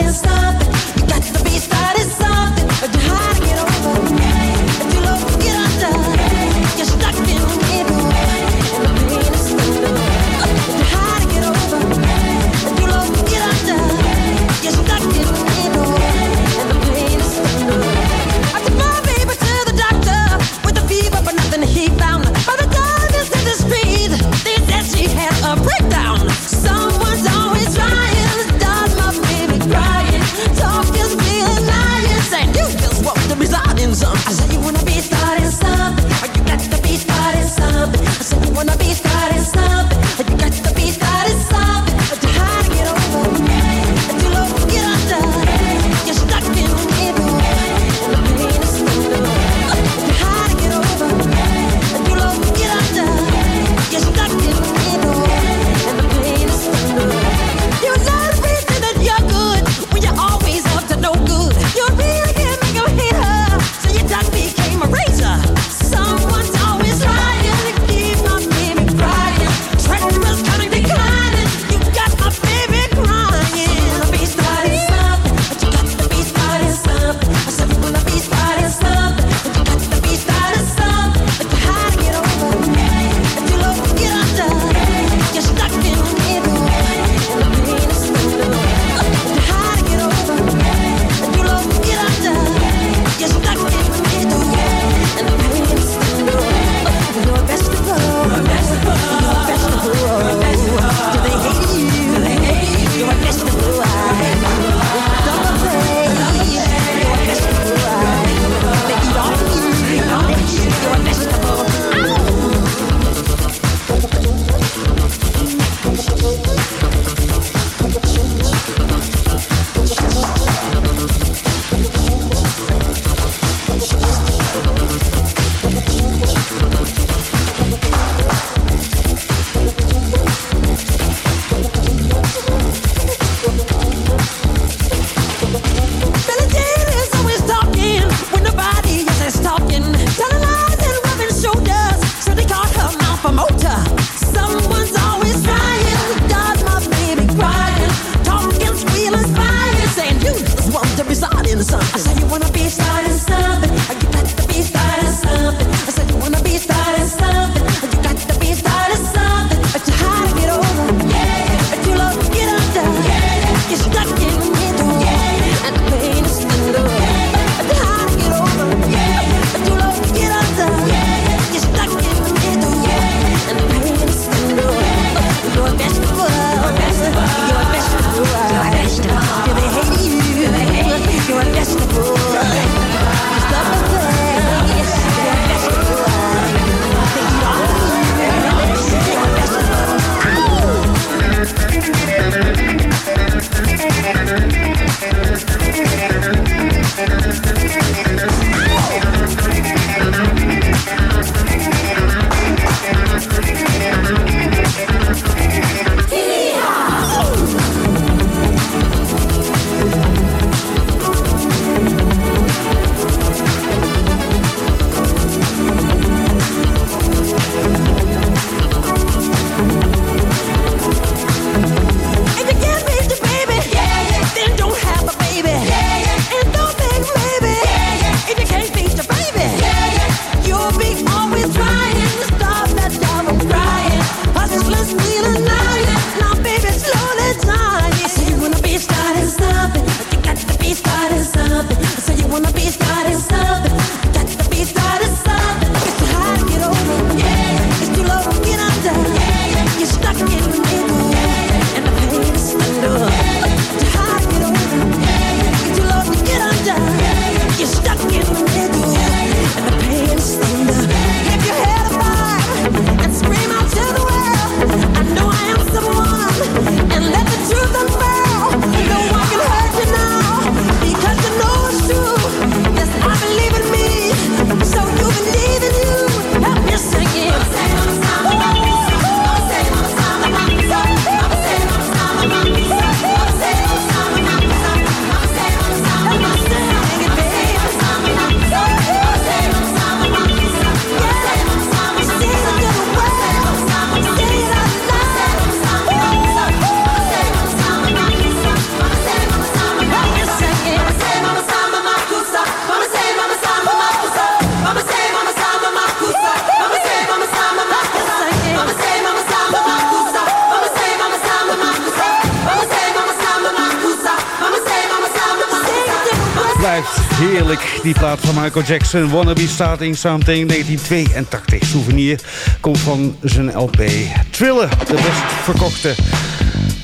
Michael Jackson, Wannabe Starting Something 1982. Souvenir komt van zijn LP Thriller, de best verkochte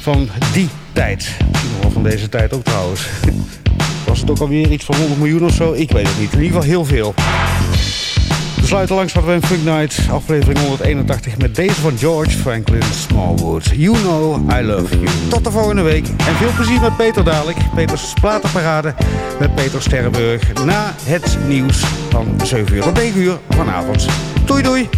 van die tijd. Van deze tijd ook trouwens. Was het ook alweer iets van 100 miljoen of zo? Ik weet het niet. In ieder geval heel veel sluiten langs van Wim Funk Night, aflevering 181 met deze van George Franklin Smallwood. You know I love you. Tot de volgende week en veel plezier met Peter dadelijk. Peters Platenparade met Peter Sterrenburg na het nieuws van 7 uur tot 9 uur vanavond. Doei doei!